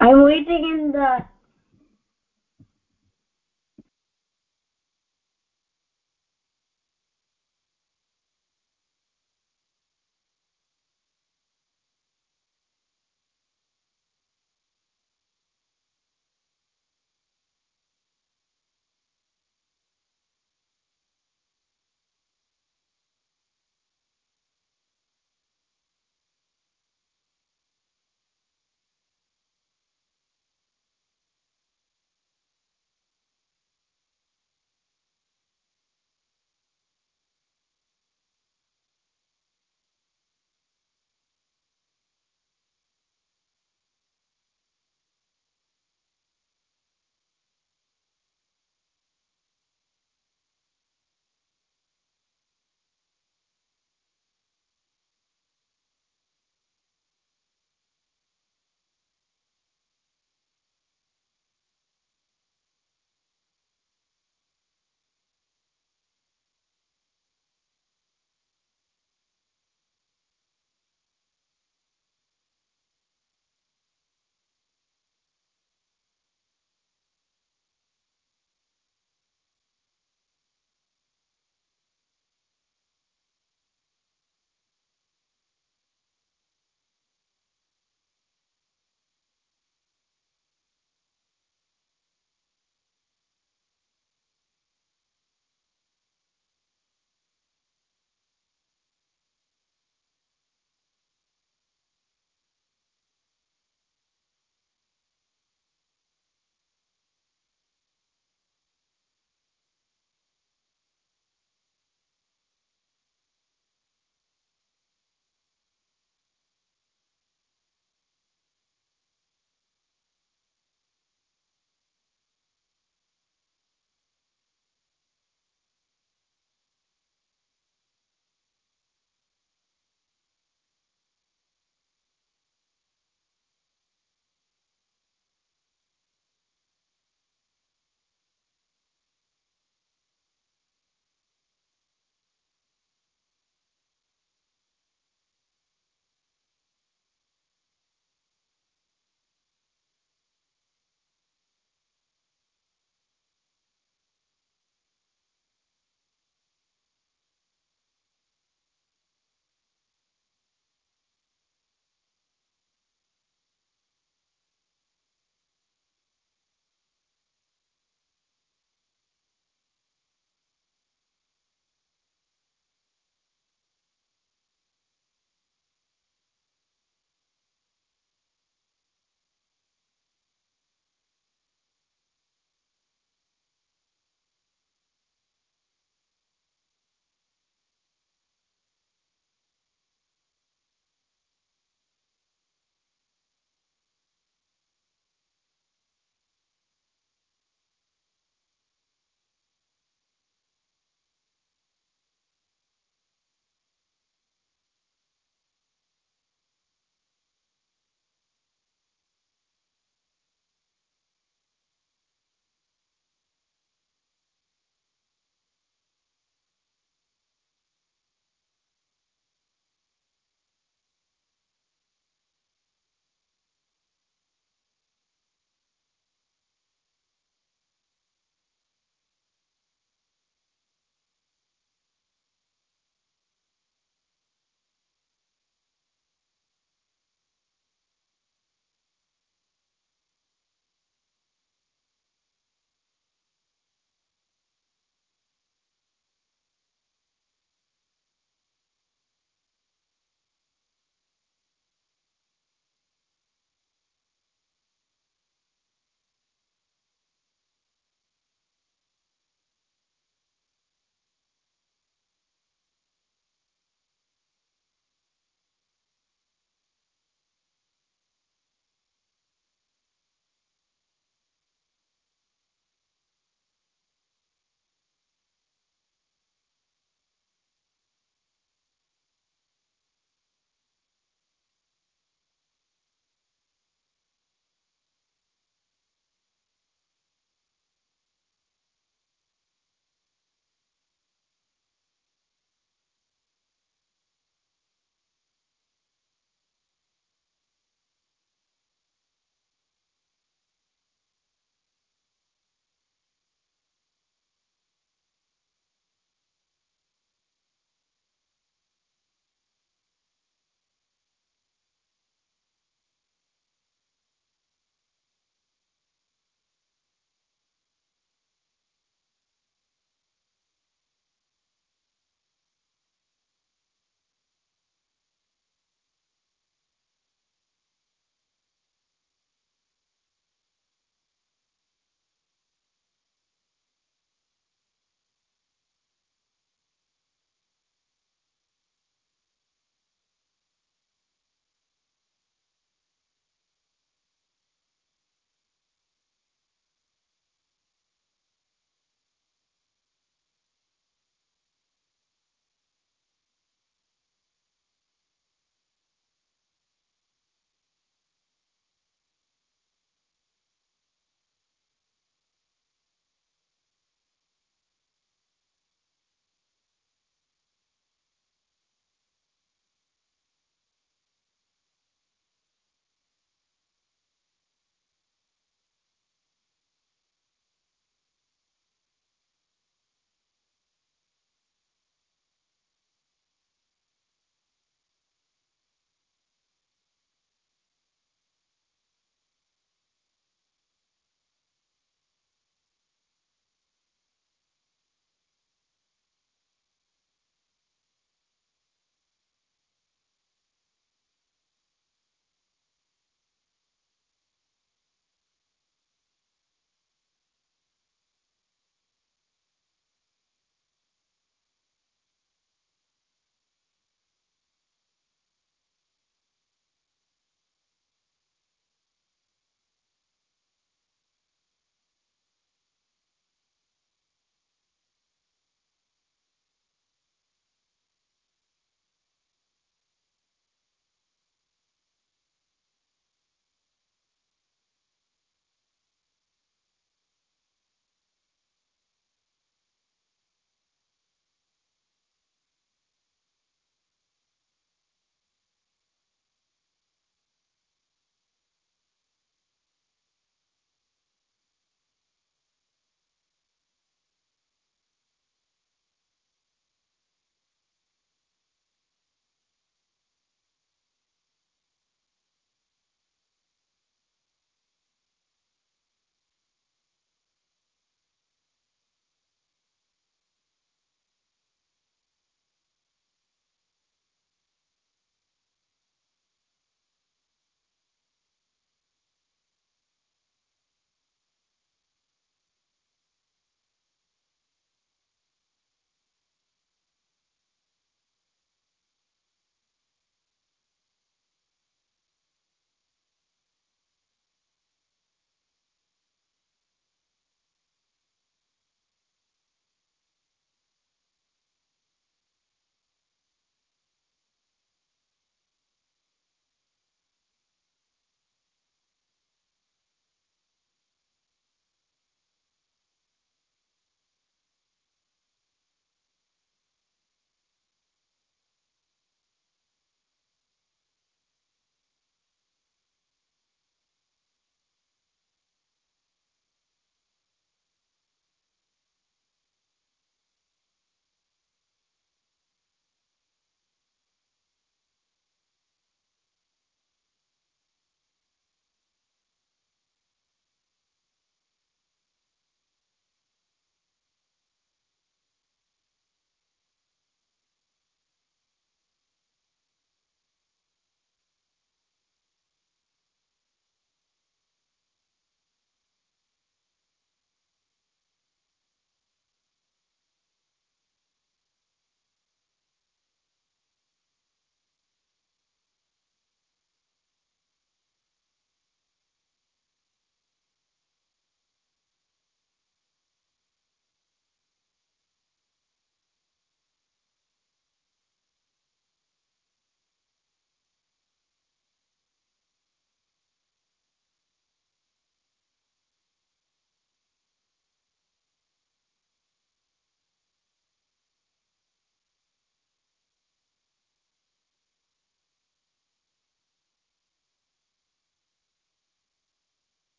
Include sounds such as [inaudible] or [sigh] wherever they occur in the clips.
I'm waiting in the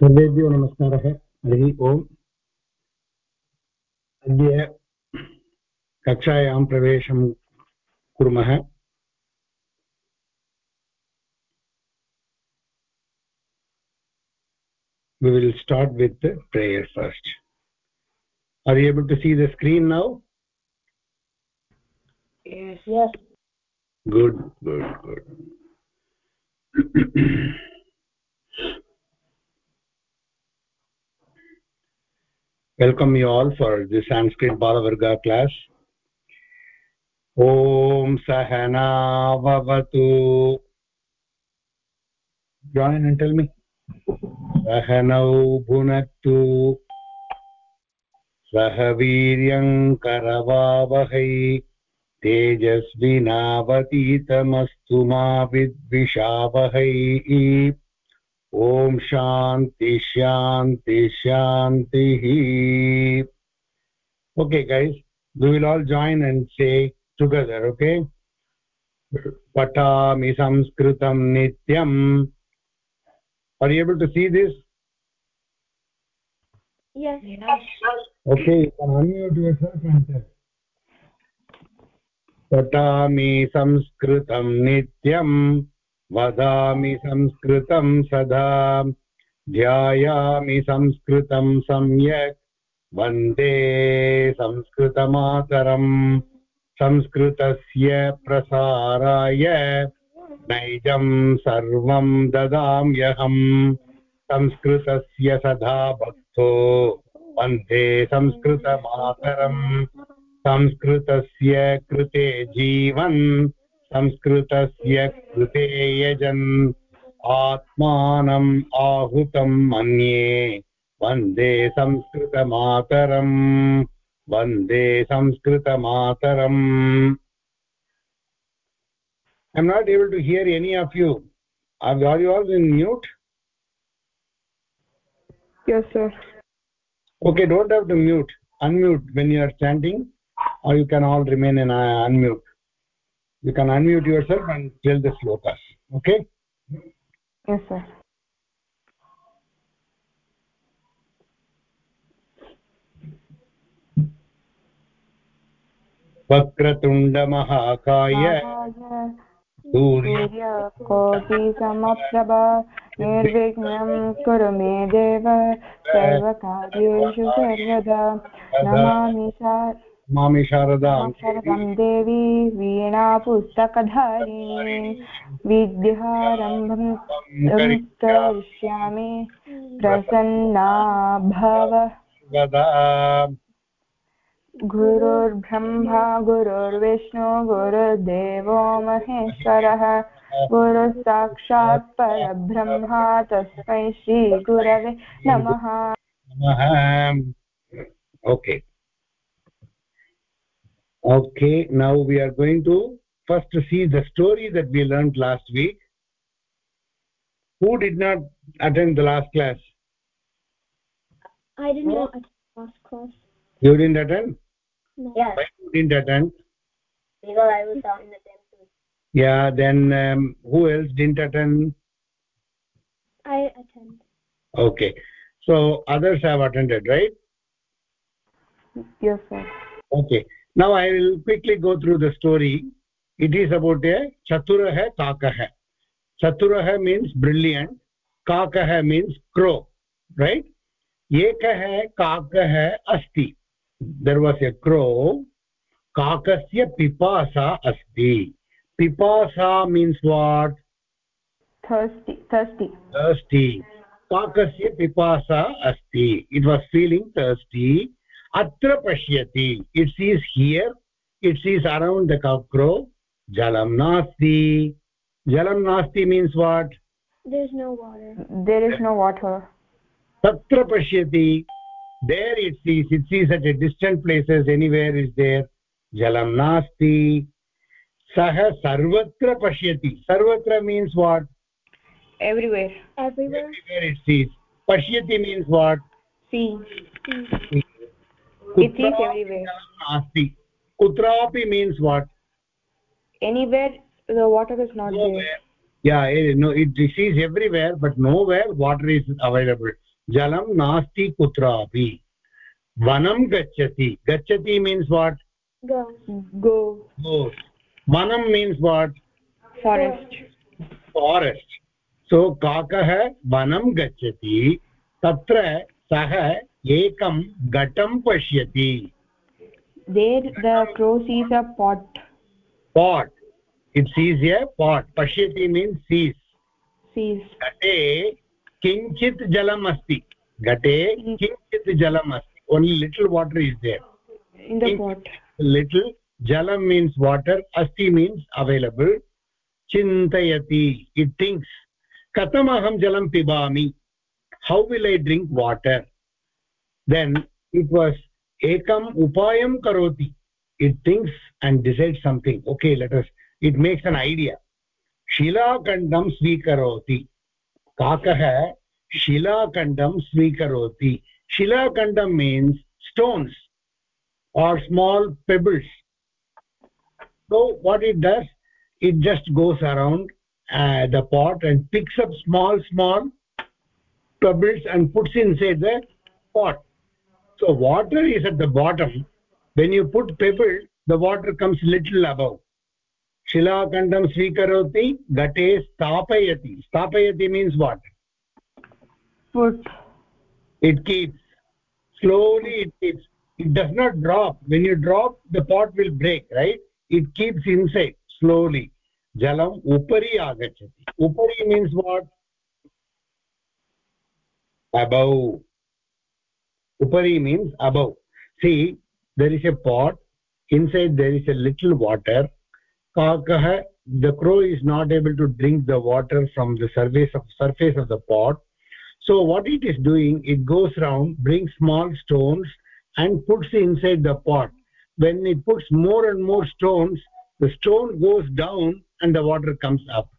सर्वेभ्यो नमस्कारः हरिः ओम् अद्य कक्षायां प्रवेशं कुर्मः we will start with the prayer first are you able to see the screen now yes yes good good good welcome you all for the sanskrit balavarga class ॐ सहनावतु join and tell me सहनौ भुनक्तु सह वीर्यङ्करवावहै तेजस्विनावतीतमस्तु मा विद्विषावहै ॐ शान्ति शान्ति शान्तिः okay guys you will all join and say together okay पठामि संस्कृतं नित्यम्। Are able to see this okay पठामि संस्कृतं नित्यम्। वदामि संस्कृतं सदा, ध्यायामि संस्कृतं सम्यक्, वंदे संस्कृतमातरम्। संस्कृतस्य प्रसाराय नैजं सर्वं ददाम्यहम् संस्कृतस्य सदा भक्तो, वंदे संस्कृतमातरम्। संस्कृतस्य कृते जीवन् संस्कृतस्य कृते यजन् आत्मानम् आहुतं मन्ये वन्दे संस्कृतमातरम् वन्दे संस्कृतमातरम् i'm not able to hear any of you are, are you all in mute yes sir okay don't have to mute unmute when you are chanting or you can all remain in uh, unmute You can unmute yourself and tell the slokas okay yes sir वक्रतुण्डमहाकाय सूर्यकोटिसमप्रभा निर्विघ्नं कुरु मे देव सर्वकार्येषु सर्वदा नमामि मामि शारदां देवी वीणापुस्तकधारिणी विद्यारम्भं करिष्यामि प्रसन्ना भव। गुरुर्ब्रह्मा गुरुर्विष्णु गुरुर्देवो महेश्वरः गुरुः साक्षात् परब्रह्मा तस्मै श्रीगुरवे नमः। नमः। Okay okay now we are going to first see the story that we learned last week. Who did not attend the last class? I did not attend last class. you didn't attend? No. Yes, why you didn't attend? Because I was out in the temple. yeah then um, who else didn't attend? I attend. okay. So others have attended right? Yes sir. Okay now i will quickly go through the story it is about a chaturah kakah chaturah means brilliant kakah means crow right ekah kakah asti there was a crow kakasya pipasa asti pipasa means what thirsty thirsty thirsty kakasya pipasa asti it was feeling thirsty atra pashyati it sees here it sees around the crow jalam nasti jalam nasti means what? There's no water. there is no water. tatra pashyati there it sees it sees at a distant places anywhere is there. jalam nasti sah sarvatra pashyati sarvatra means what? Everywhere. Everywhere. everywhere it sees. pashyati means what? See See. नास्ति कुत्रापि means what no it this is everywhere but nowhere water is available जलं नास्ति कुत्रापि वनं गच्छति गच्छति means what वनं means what forest forest so काकः वनं गच्छति तत्र सः एकं घटं पश्यति there the crow sees a pot pot it sees a pot pashyati means sees sees घटे किञ्चित् जलम् अस्ति घटे किञ्चित् जलम् अस्ति only little water is there in the In- pot little jalam means water asti means available chintayati it thinks katam aham jalam pibami how will i drink water then it was ekam upayam karoti it thinks and decides something okay let us it makes an idea शिलाखण्डं स्वीकरोति काकः शिलाखण्डं स्वीकरोति शिलाखण्डं means stones or small pebbles so what it does it just goes around uh, the pot and picks up small small pebbles and puts inside the pot So water is at the bottom when you put pebble the water comes little above शिलाखण्डं स्वीकरोति घटे स्थापयति स्थापयति means what put it keeps slowly it keeps it does not drop when you drop the pot will break right it keeps inside slowly jalam upari agachati upari means what above upari means above. See there is a pot. Inside there is a little water. Kakah the crow is not able to drink the water from the surface of surface of the pot. So what it is doing it goes round brings small stones and puts inside the pot. When it puts more and more stones the stone goes down and the water comes up.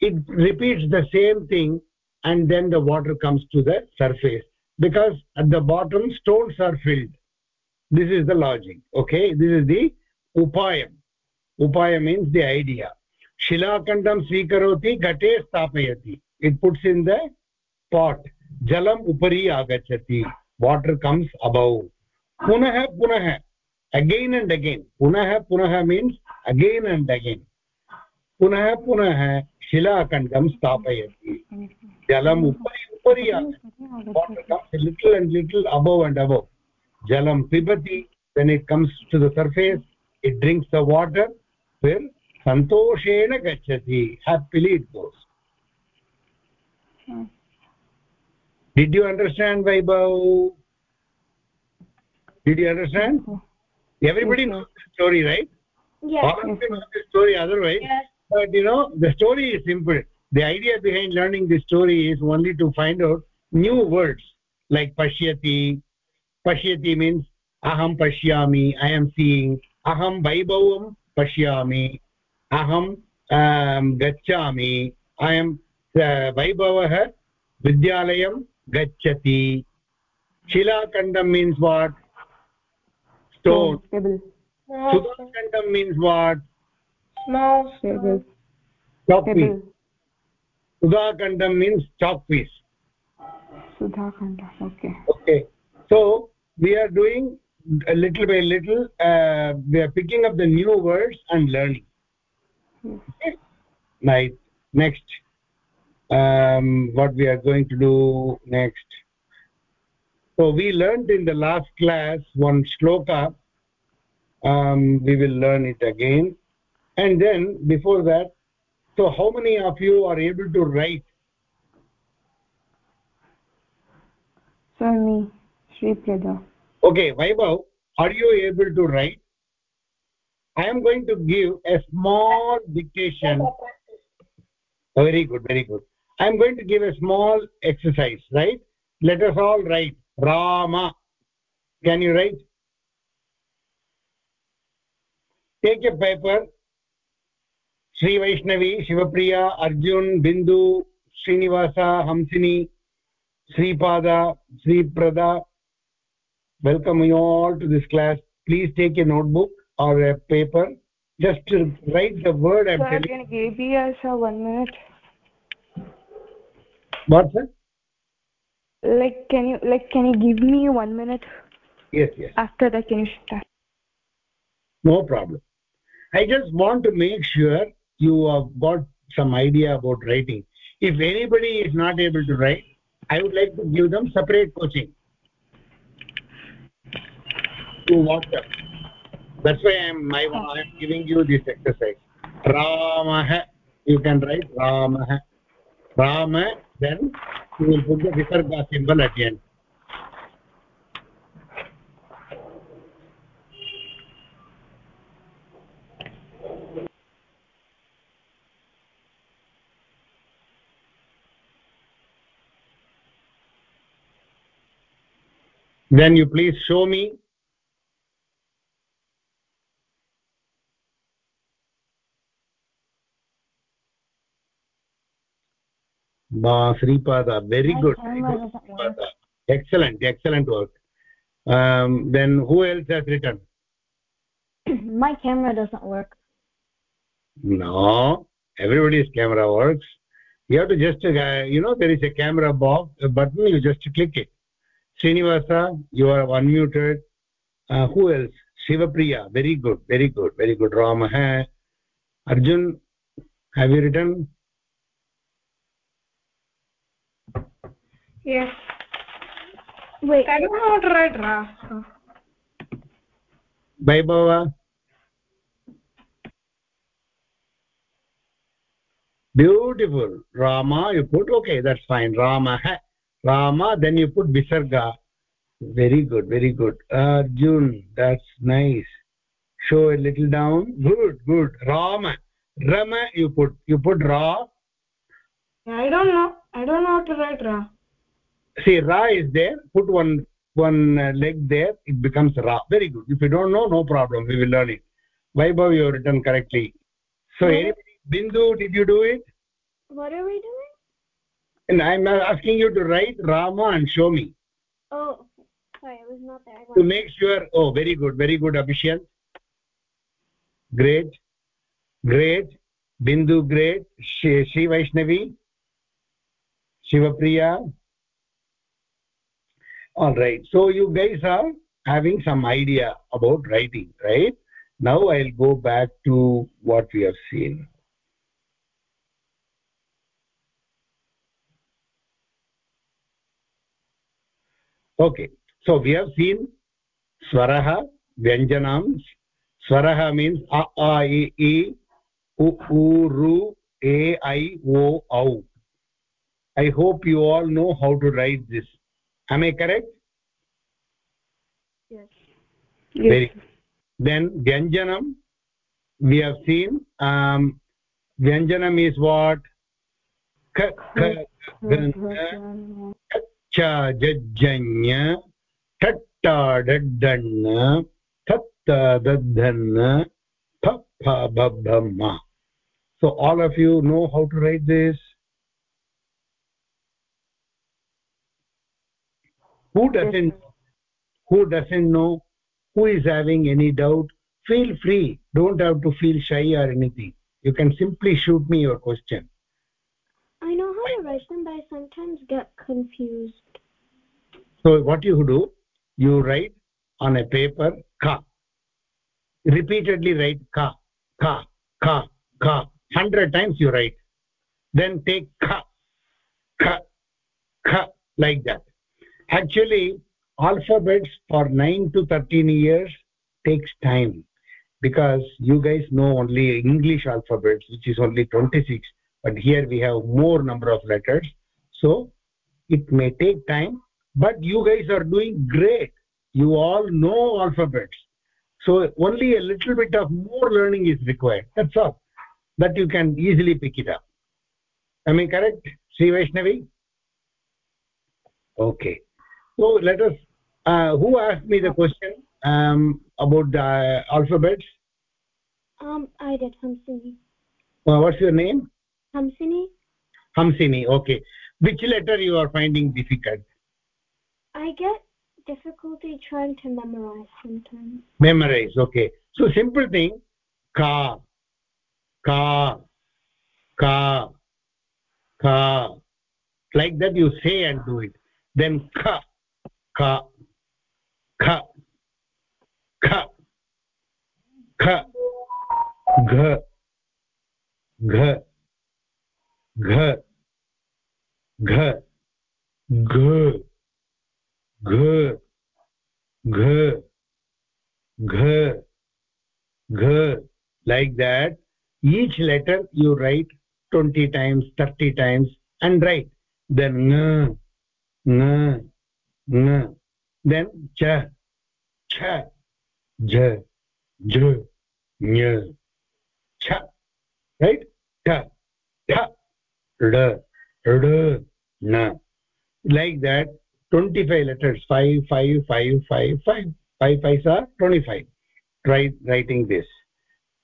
It repeats the same thing and then the water comes to the surface because at the bottom stones are filled this is the logic okay this is the upayam upaya means the idea shilakandam swikaroti gate stapayati it puts in the pot jalam upari agachati water comes above punah punah again and again punah punah means again and again punah punah shilakandam stapayati jalam upari upariyana water comes little and little above and above. Jalam pibati when it comes to the surface it drinks the water fir santoshena gachati happily it goes. Did you understand vaibhav? Did you understand? Everybody knows the story right? Yes. all of the story otherwise. Yes. but you know the story is simple the idea behind learning this story is only to find out new words like pashyati. Pashyati means aham pashyami i am seeing. Aham vaibhavam pashyami aham um, gacchami i am uh, vaibhavah vidyalayam gacchati. Shilakandam means what? Stone. Pebble Small, sudakandam means what? Small pebble chalk pebble means chalk piece. Sudha khanda okay. Okay. So we are doing a little by little uh, we are picking up the new words and learning. Okay? right. Next. Um, what we are going to do next. So we learned in the last class one shloka. Um, we will learn it again. And then before that so how many of you are able to write? Sir me shri prada okay vaibhav are you able to write? I am going to give a small dictation. Very good very good. I am going to give a small exercise right? Let us all write. Rama. Can you write? Take a paper Shri Vaishnavi Shivpriya Arjun Bindu Srinivas Hansini Sripaada श्रीप्रदा welcome you all to this class please take a notebook or a paper just to write the word i'm sir telling can you give us a one minute what sir like can you like can you give me one minute yes yes after that can you start no problem i just want to make sure you have got some idea about writing. If anybody is not able to write i would like to give them separate coaching. To whatsapp. That's why i am I, I am giving you this exercise. Ramah you can write ramah. Rama then you will put the visarga symbol at the end then you please show me Ma Sripada, very good. camera doesn't work. Excellent, excellent work. Um, then who else has written? [clears throat] my camera doesn't work No, everybody's camera works. You have to just, uh, you know, there is a camera box, a button, you just click it. Srinivasa, you are unmuted. Uh, who else? Shivapriya, very good, very good, very good. Ramah. Arjun, have you written? Yes. wait I don't know how to write Ra. Vaibhava? Beautiful. Rama, you put, okay, that's fine. Rama, Rama, then you put Visarga. Very good, very good. Arjun, that's nice. Show a little down. Good, good. Rama. Rama, you put, you put Ra. I don't know. I don't know how to write Ra. See, Ra is there. Put one, one uh, leg there. It becomes Ra. Very good. If you don't know, no problem. We will learn it. Vaibhav, you have written correctly. So, anybody, Bindu, did you do it? What are we doing? And i'm asking you to write rama and show me Oh. Sorry, I was not there. To make sure oh very good very good abhishek great great bindu great shri, shri vaishnavi shivapriya all right so you guys are having some idea about writing right now i'll go back to what we have seen okay. So we have seen swarah vyanjanam. Swarah means a a e e u u ru a i o au. I hope you all know how to write this. Am i correct? Yes. very then vyanjanam. We have seen um vyanjanam is what? Ka ka gana cha jajjanya tatta daddanna tatta daddanna thappa babbamma so all of you know how to write this? Who doesn't who doesn't know? Who is having any doubt? Feel free. Don't have to feel shy or anything. You can simply shoot me your question I write them, but I sometimes get confused. so what you do you write on a paper ka. Repeatedly write ka ka ka ka. 100 times you write. Then take ka ka ka like that. Actually alphabets for 9 to 13 years takes time because you guys know only english alphabets which is only 26 but here we have more number of letters. So it may take time but you guys are doing great. You all know alphabets. So only a little bit of more learning is required. That's all. That you can easily pick it up. Am i correct sri vaishnavi? Okay. So let us uh, who asked me the question um, about the alphabets? Um, I did Hamsini. uh, what's your name Hamsini? hamsini okay which letter you are finding difficult I get difficulty trying to memorize sometimes. memorize okay so simple thing ka ka ka ka like that you say and do it then kha kha kha kha kha gh gh घ घ that each letter you write 20 times 30 times and write then ng ng ng then ch ch j j ny ch right ch ch d d na like that 25 letters 5 5 5 5 5 5 5 are 25 try writing this.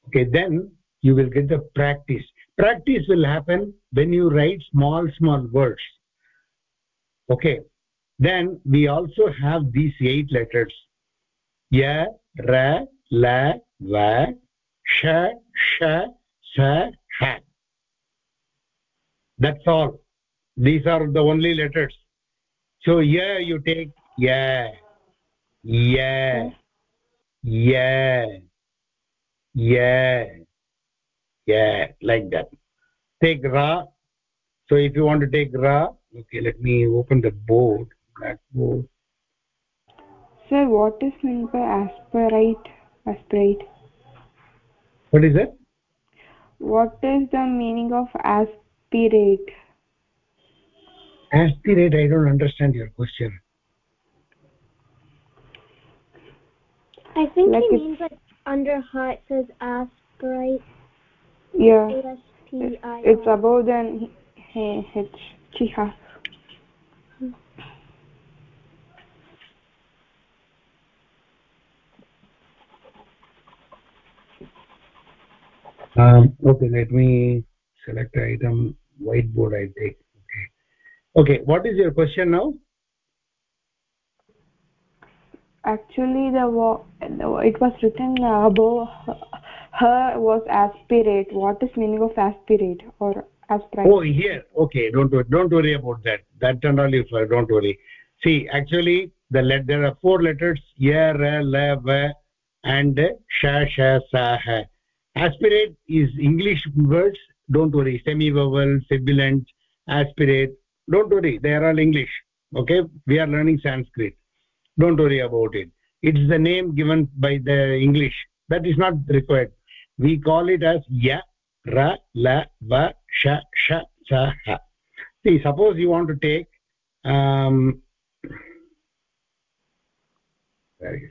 Okay then you will get the practice. Practice will happen when you write small small words. Okay then we also have these eight letters. Ya ra la va sha sha sa ha that's all. These are the only letters. So yeah you take yeah yeah yeah yeah yeah like that. Take ra. So if you want to take ra okay let me open the board blackboard. Sir what is meant by aspirate aspirate? What is that what is the meaning of aspirate aspirate aspirate i don't understand your question I think Like he it's- means like under ha it says aspirate. yeah A S P I. it's above than h h chiha um okay let me select item whiteboard i take okay. Okay what is your question now? Actually the, it was written above her was aspirate. What is meaning of aspirate or aspirate? Oh here. Okay don't worry, don't worry about that. That and all you don't worry. See actually the let there are four letters ya ra la va and sha sha sa ha aspirate is english words don't worry. Semi vowel sibilant aspirate. Don't worry. They are all english. Okay? We are learning sanskrit. Don't worry about it. It's the name given by the english. That is not required. We call it as ya ra la va sha sha sa ha. See suppose you want to take um where is?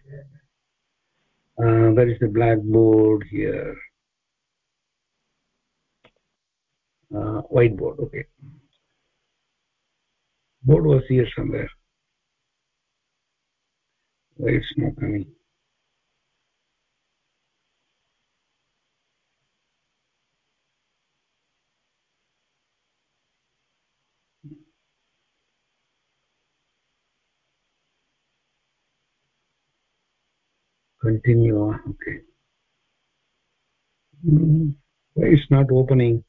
Uh, where is the blackboard here uh, whiteboard okay. Board was here somewhere. Why it's not coming? Continue okay. Hmm, why it's not opening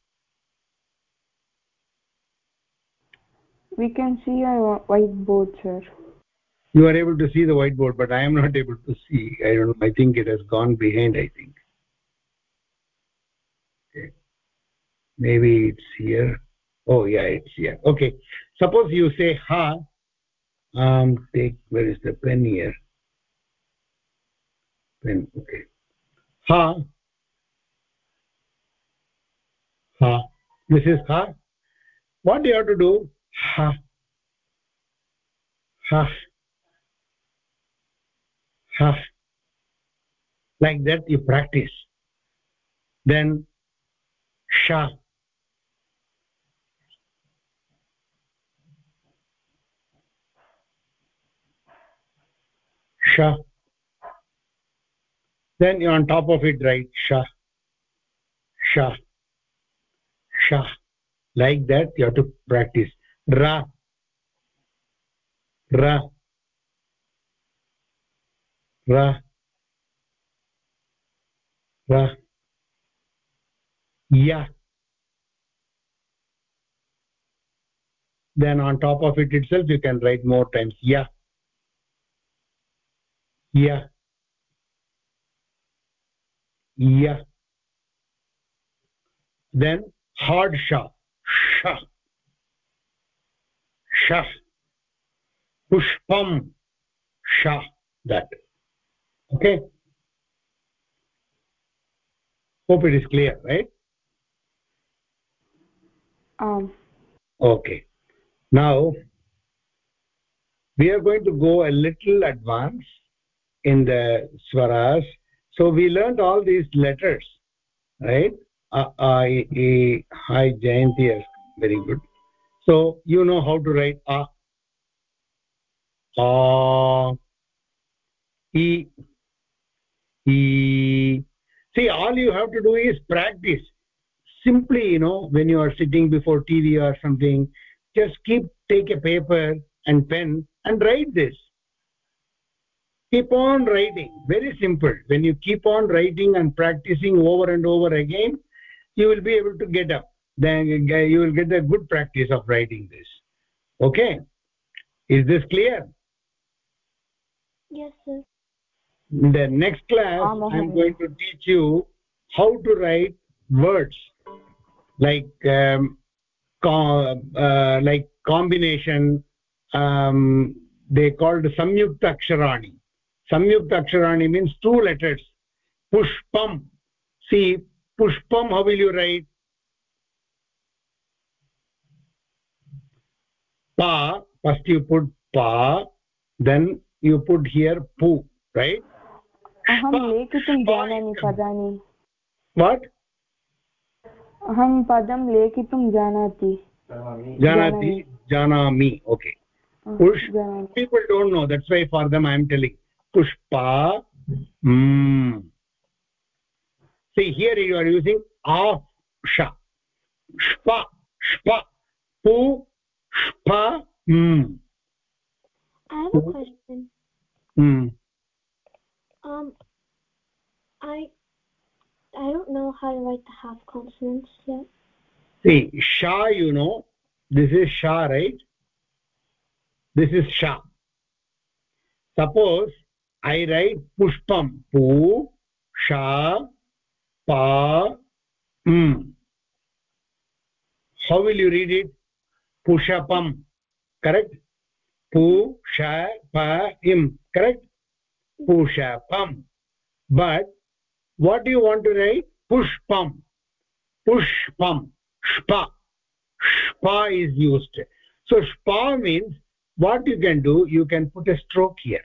we can see a whiteboard sir. You are able to see the whiteboard but i am not able to see. I don't know. I think it has gone behind i think. Okay. Maybe it's here. Oh yeah it's here. Okay. Suppose you say ha um take where is the pen here? Pen okay. Ha. Ha. This is ha. What do you have to do ha. Ha. Ha. Like that you practice. Then sha. Sha. Then on top of it write sha. Sha. Sha. Like that you have to practice ra. Ra. Ra. Ra. Ya. Then on top of it itself you can write more times. Yeah yeah yeah then hard sha. Sha sha pushpam sha that. Okay? Hope it is clear right? Um. Okay. Now we are going to go a little advanced in the swaras. So we learned all these letters right? Uh, I, I, hi jayanti yes very good so you know how to write a a e e. See all you have to do is practice. Simply you know when you are sitting before tv or something just keep take a paper and pen and write this. Keep on writing. Very simple. When you keep on writing and practicing over and over again you will be able to get up then you will get a good practice of writing this. Okay? Is this clear? Yes sir. In the next class i am going to teach you how to write words like um, uh, like combination um, they called samyukta aksharani samyukta aksharani means two letters. Pushpam. See pushpam how will you write pa first you put pa then you put here pu right अहं लेखितुं जानामि पदानि what अहं पदं लेखितुं जानाति janati janami okay push people don't know that's why for them i am telling pushpa mm. see here you are using of sha shpa shpa pu shpa mm. i have a question. Mm. um i i don't know how to write the half consonants yet. See sha you know this is sha right? This is sha. Suppose i write pushpam pu sha pa mm how will you read it pushapam correct? pu sha pa im correct? pushapam but what do you want to write? pushpam pushpam shpa shpa is used. So shpa means what you can do you can put a stroke here.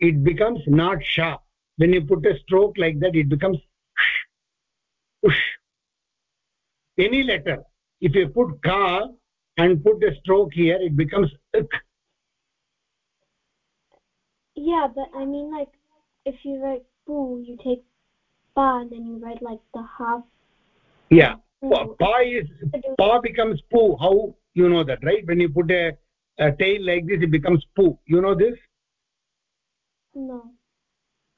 It becomes not sha when you put a stroke like that it becomes ush any letter if you put ka and put a stroke here it becomes ik yeah but i mean like if you write pu you take pa and then you write like the half. Yeah. Pa, pa is pa becomes pu how you know that right? When you put a, a tail like this it becomes pu you know this? No.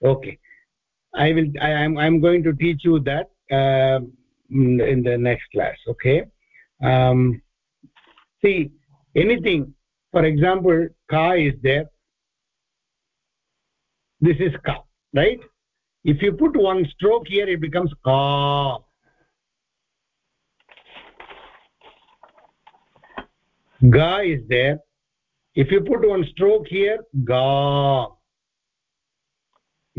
Okay. I will i am i'm going to teach you that uh, in the next class okay? Um see anything. For example ka is there. This is ka right? If you put one stroke here it becomes ka ga is there. If you put one stroke here ga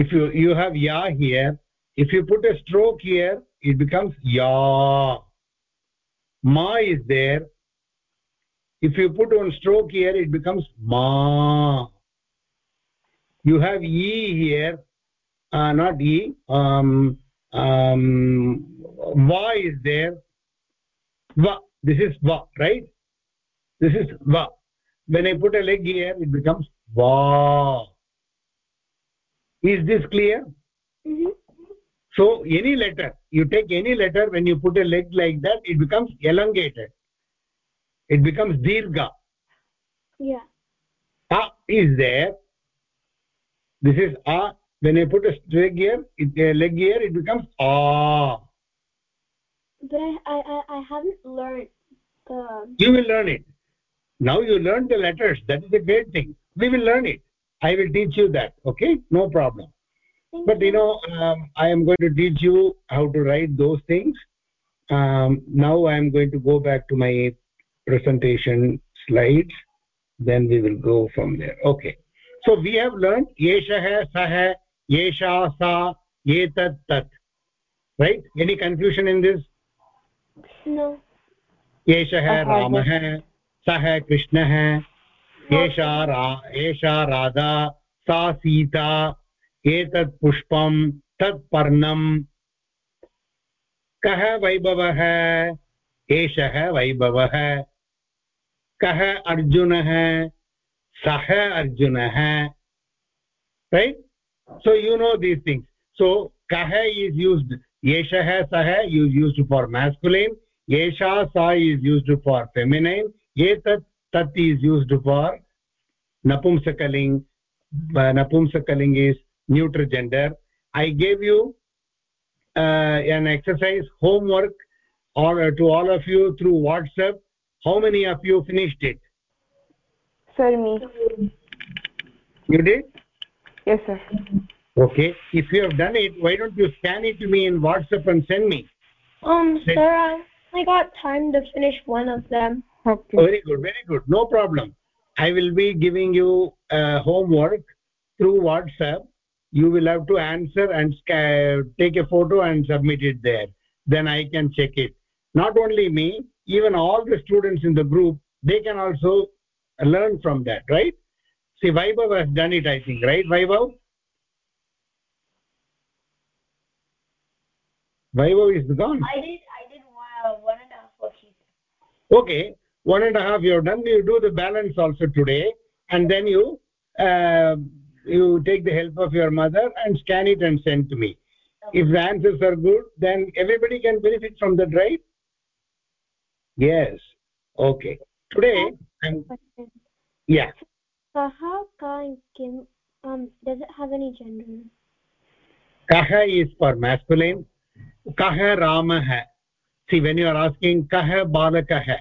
if you you have ya here if you put a stroke here it becomes ya. Ma is there if you put one stroke here it becomes ma. You have e here uh, not e um um va is there. Va this is va right? This is va when i put a leg here it becomes va is this clear? Mm -hmm. so any letter you take any letter when you put a leg like that it becomes elongated it becomes dirgha. Yeah. A is there. This is a. When i put a leg here it, a leg here it becomes a. But I, I i haven't learned the. You will learn it. Now you learn the letters. That is a great thing. We will learn it. I will teach you that. Okay? No problem. Thank but you. know um, i am going to teach you how to write those things. Um, now i am going to go back to my presentation slides then we will go from there okay so we have learned yeshah sah yesha sa etat tat right any confusion in this no एषः रामः सः कृष्णः एषा रा एषा राधा सा सीता एतत् पुष्पं तत् पर्णम् कः वैभवः एषः वैभवः कः अर्जुनः, सः अर्जुनः right so you know these things so कः इस् यूस्ड् एषः सः यूस् यूस्ड् फार् मेस्कुलेन् एषा सा इस् यूस्ड् फार् फेमिनैन् एतत्, तत् इस् यूस्ड् फार् नपुंसकलिङ्ग् नपुंसकलिङ्ग् is neuter gender I gave you an exercise homework to all of you through WhatsApp how many of you finished it? Sir me. You did? Yes sir. Okay. If you have done it why don't you scan it to me in whatsapp and send me? Um Send- sir i only got time to finish one of them. Okay. Very good very good. No problem. I will be giving you uh, homework through whatsapp. You will have to answer and sca- take a photo and submit it there. Then i can check it not only me even all the students in the group they can also learn from that right? See vaibhav has done it i think right vaibhav? Vaibhav is gone. I did I did one, one and a half okay one and a half you have done. You do the balance also today and then you uh, you take the help of your mother and scan it and send to me. If the answers are good then everybody can benefit from that right yes. Okay. Today i'm yeah. Kaha ka kim um does it have any gender? Kah is for masculine. Kah ramah see when you are asking kah balakah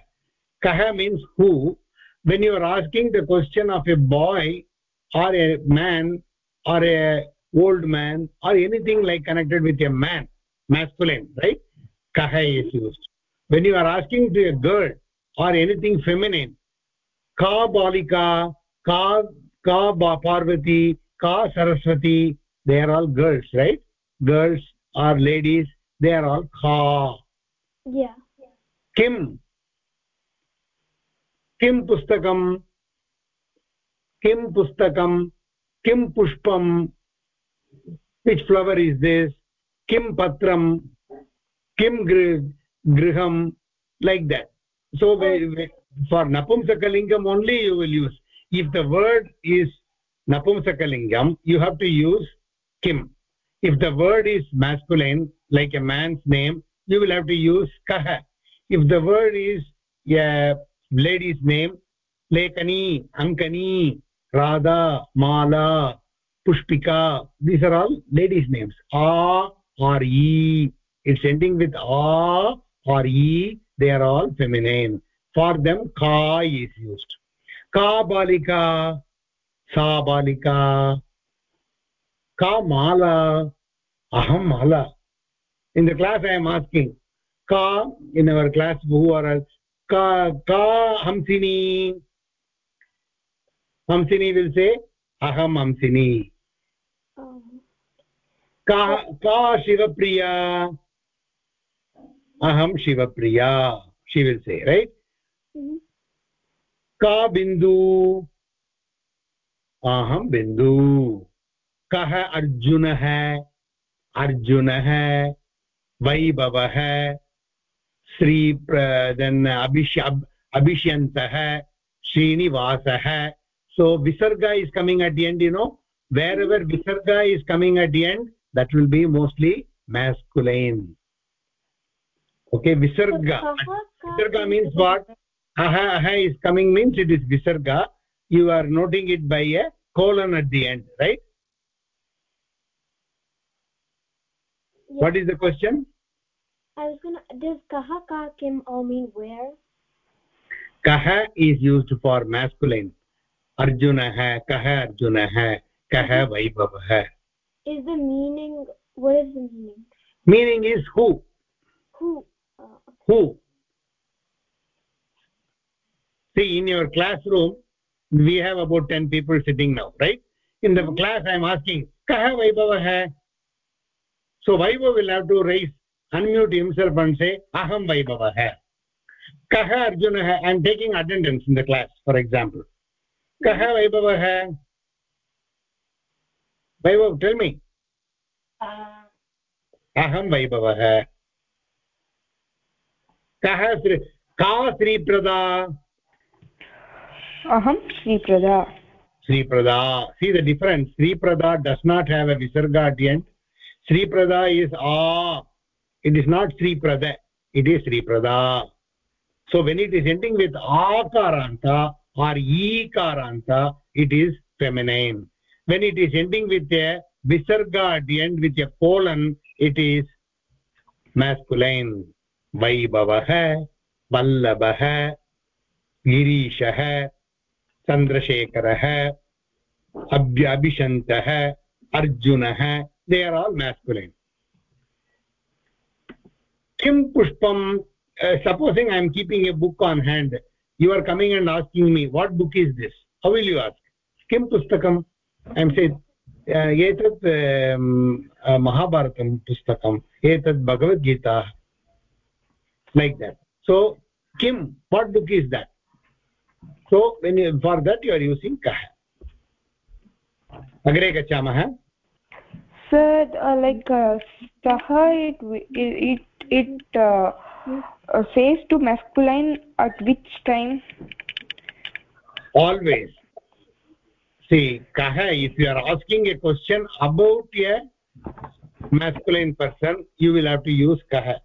kah means who? When you are asking the question of a boy or a man or a old man or anything like connected with a man masculine right? Kah is used when you are asking to a girl or anything feminine ka balika ka ka parvati ka saraswati they are all girls right? Girls or ladies they are all ka. Yeah. Kim? Kim pustakam? Kim pustakam? Kim pushpam? Which flower is this? Kim patram? Kim griham like that. So oh. for napumsakalingam only you will use. If the word is napumsakalingam you have to use kim. If the word is masculine like a man's name you will have to use kah if the word is a lady's name lekani ankani radha mala pushpika these are all ladies names. A or e. It's ending with a or e they are all feminine for them ka is used ka balika sa balika ka mala aham mala in the class i am asking ka in our class who are ka ka hamsini hamsini will say aham hamsini um का का अहम शिवप्रिया, शिविल से right का बिन्दु? अहं बिन्दु। कः है अर्जुनः। वैभवः। श्री अभिष्य श्रीनिवास है सो विसर्ग is coming at the end you know wherever विसर्ग is coming at the end that will be mostly masculine okay visarga kaha visarga means what aha aha is coming means it is visarga you are noting it by a colon at the end right Yeah. what is the question i was gonna does kaha ka kim all mean where kah is used for masculine arjunah kah arjunah kah vaibhavah is the meaning what is the meaning meaning is who who uh, who see in your classroom we have about 10 people sitting now right in the mm -hmm. class i am asking kah vaibhavah so vaibhav will have to raise unmute himself and say aham vaibhavah kah arjunah i am taking attendance in the class for example kah vaibhavah vaibhav tell me uh, aham vaibhavah कः का श्रीप्रदा? अहं Shriprada. Shriprada. See the difference Shriprada does not have a विसर्गाड्यण्ट् Shriprada is uh it is not Shriprad it is Shriprada so when it is ending with आकारान्त or ईकारान्त it is feminine when it is ending with a विसर्गाड्यण्ट् with a colon it is masculine वैभवः वल्लभः गिरीशः चन्द्रशेखरः अभ्य अभिशन्तः अर्जुनः they are all masculine किं पुष्पं supposing I am keeping a book on and you are coming and asking me what book is this how will you ask किं पुस्तकम् ऐ एम् से एतत् महाभारतं पुस्तकम् एतत् Bhagavad Gita like that so kim what book is that so when you, for that you are using kah agre gachamah sir uh, like uh, saha it it it uh, uh, says to masculine at which time always see kah if you are asking a question about a masculine person you will have to use kah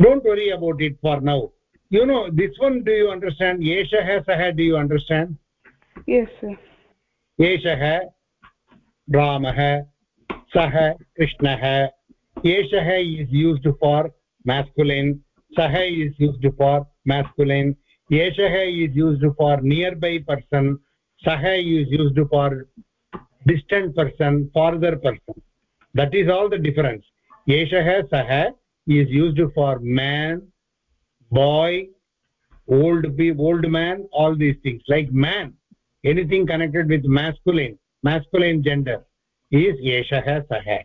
don't worry about it for now. You know this one do you understand? Yeshah sah do you understand? Yes sir. Yeshah krishna sah krishnah yeshah is used for masculine. Sah is used for masculine. Yeshah is used for nearby person. Sah is used for distant person farther person. That is all the difference. Yeshah sah is used for man boy old old man all these things. Like man anything connected with masculine masculine gender is yeshah sah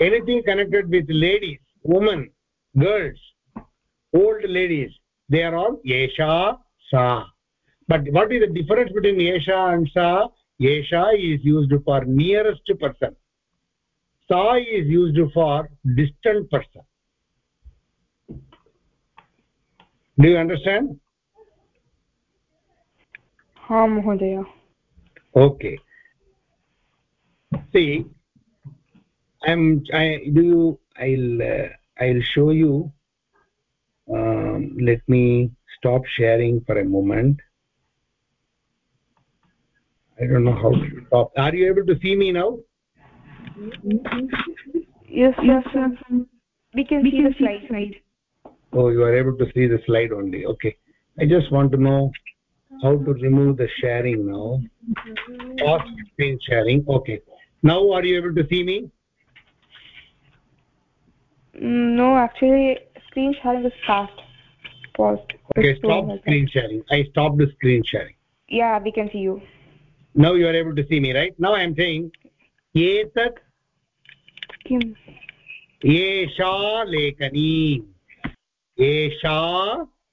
anything connected with ladies women girls old ladies they are all yesha sa but what is the difference between yesha and sa yesha is used for nearest person. Sa is used for distant person do you understand? ha mohodaya okay. See i'm i do you i'll uh, i'll show you um, let me stop sharing for a moment. I don't know how to stop. Are you able to see me now? Yes yes sir. We can see the slide oh you are able to see the slide only okay i just want to know how to remove the sharing now pause screen sharing okay now are you able to see me Mm, no actually screen sharing is fast paused okay It's stop like screen sharing i stopped the screen sharing that. yeah we can see you now you are able to see me right now i am saying etat kim एषा लेखनी एषा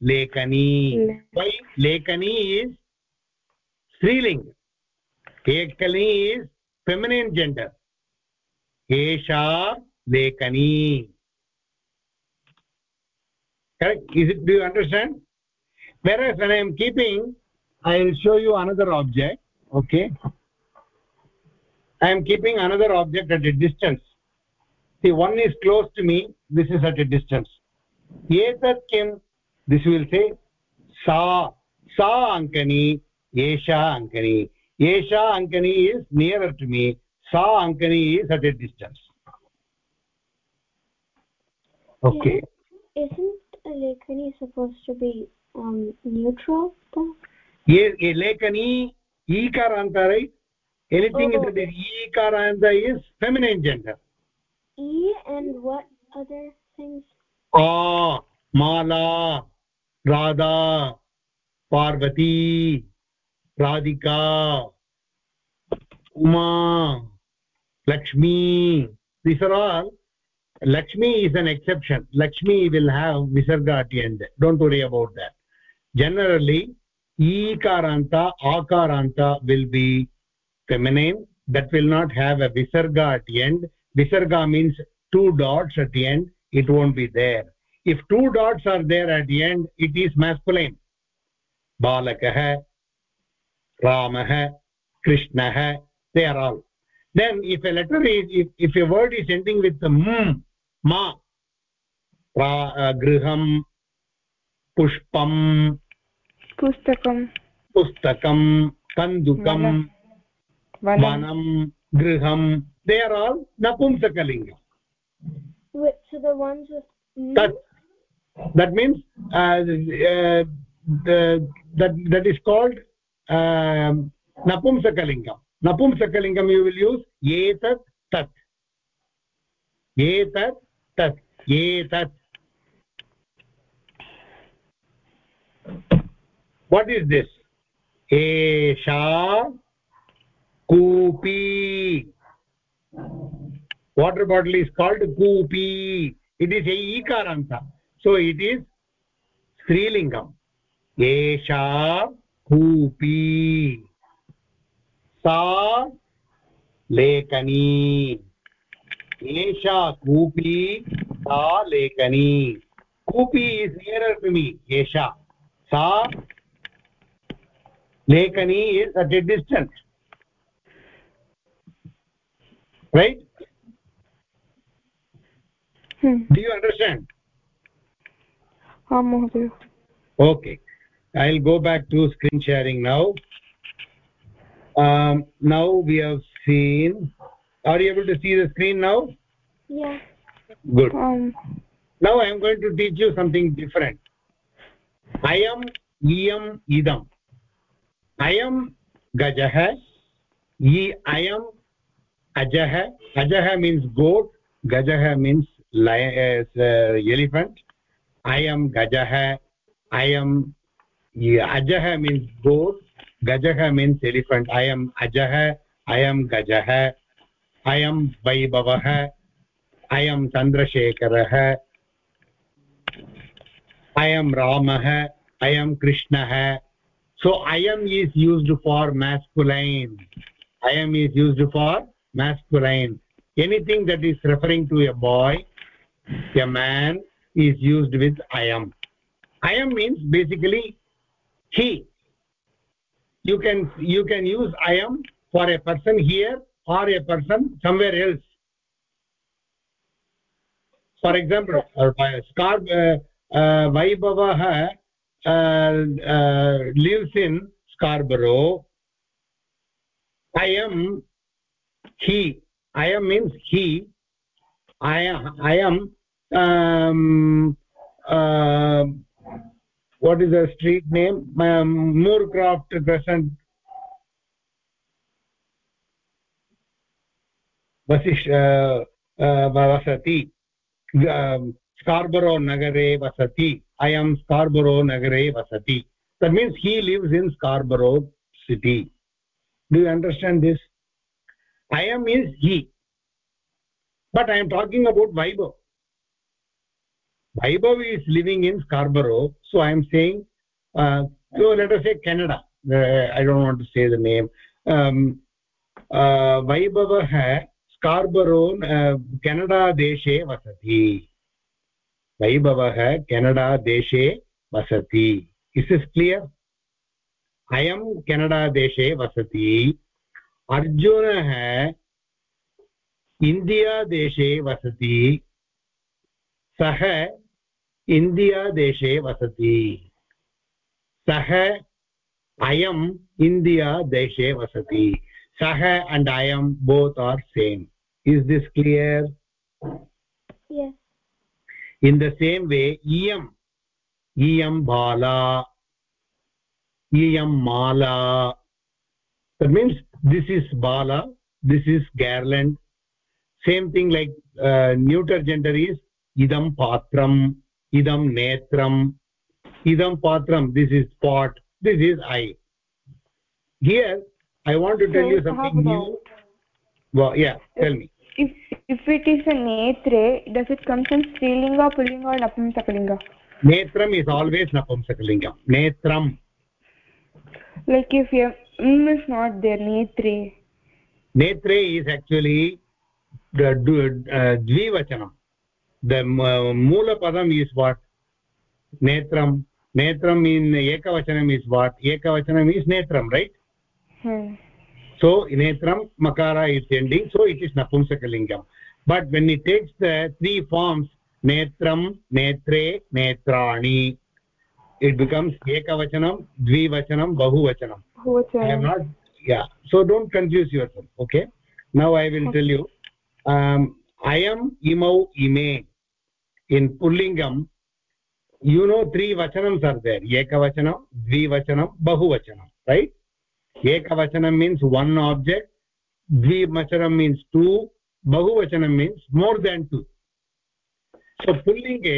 लेखनी Le- why lekani is striling ekali is feminine gender esha lekani correct is it do you understand whereas when i am keeping i will show you another object okay i am keeping another object at a distance see one is close to me this is at a distance this will say sa sa ankani esha ankani esha ankani is nearer to me sa ankani is at a distance okay isn't lekani is supposed to be um neutral though? ye lekani right anything Oh. that is ikaranta is feminine gender E and what other things? A mala radha parvati radhika uma lakshmi. These are all lakshmi is an exception. Lakshmi will have visarga at the end. Don't worry about that. Generally ekaranta akaranta will be feminine. That will not have a visarga at the end. Visarga means two dots at the end it won't be there if two dots are there at the end it is masculine balakah ramah krishnah they are all then if a letter is if, if a word is ending with the m ma ra, uh, griham pushpam पुस्तकं pustakam kandukam vanam griham they are all napumsakalinga Wait, so the ones with mm, that that means uh, uh, the, that that is called um, napumsakalingam. Napumsakalingam you will use etat tat. Etat tat. Etat. What is this? Esha kupi water bottle is called kupi it is a ikaranta so it is strilingam esha kupi sa lekani esha kupi sa lekani kupi is nearer to me esha sa lekani is at a distance right hmm, Hmm. do you understand? aam okay. I'll go back to screen sharing now. Um, now we have seen are you able to see the screen now? Yeah. Good. Um, now i am going to teach you something different. ayam iyam idam. ayam gajah ye i am ajah ajah means goat. Gajah means lion uh, elephant i am gajah i am yeah, ajah means goat gajah means elephant i am ajah i am gajah i am vaibhavah i am chandrasekharah i am ramah i am krishnah so i am is used for masculine i am is used for masculine anything that is referring to a boy a man is used with ayam. I am means basically he. You can you can use ayam for a person here or a person somewhere else. For example uh, scar uh, uh, vaibhavah uh, uh, lives in scarborough. ayam he. ayam means he. I ayam um, uh, what is the street name? Um, moorcroft crescent. I am Scarborough, Nagare, Vasati. ayam scarborough nagare vasati. That means he lives in scarborough city. Do you understand this? ayam means he. But i am talking about vaibhav. Vaibhav is living in scarborough so i am saying uh, so let us say canada uh, i don't want to say the name um, uh, vaibhavah Scarborough Canada देशे वसति वैभवः Canada देशे वसति is is clear अयं Canada देशे वसति अर्जुनः India देशे वसति सः इन्दियादेशे वसति। सः अयम् इन्दियादेशे वसति। and ayam both are same. is this clear? Yes. In the same way iyam iyam bala iyam mala that means this is bala this is garland same thing like uh, neuter gender is idam patram idam netram idam patram this is pot this is i here i want to tell you something new well, yeah tell me if if it is a netre does it come in strilinga pullinga or napumsakalinga netram is always napumsakalingam netram like if your mm is not there netre netre is actually the uh, dvivachanam the मूलपदम् is what नेत्रं नेत्रम् in एकवचनम् is what एकवचनम् is नेत्रं right so नेत्र मकार is ending so it is नपुंसकलिङ्गं but when it takes the three forms नेत्रे नेत्राणि it becomes एक वचनम बहुवचनं not so don't confuse yourself okay now I will tell you अयम् इमौ इमे इन् पुल्लिङ्गम् यु नो त्रिवचनम् सर् देर् एकवचनं द्विवचनं बहुवचनं रैट् एकवचनं मीन्स् वन् आब्जेक्ट् द्विवचनं मीन्स् टु बहुवचनं means more than two so पुल्लिङ्गे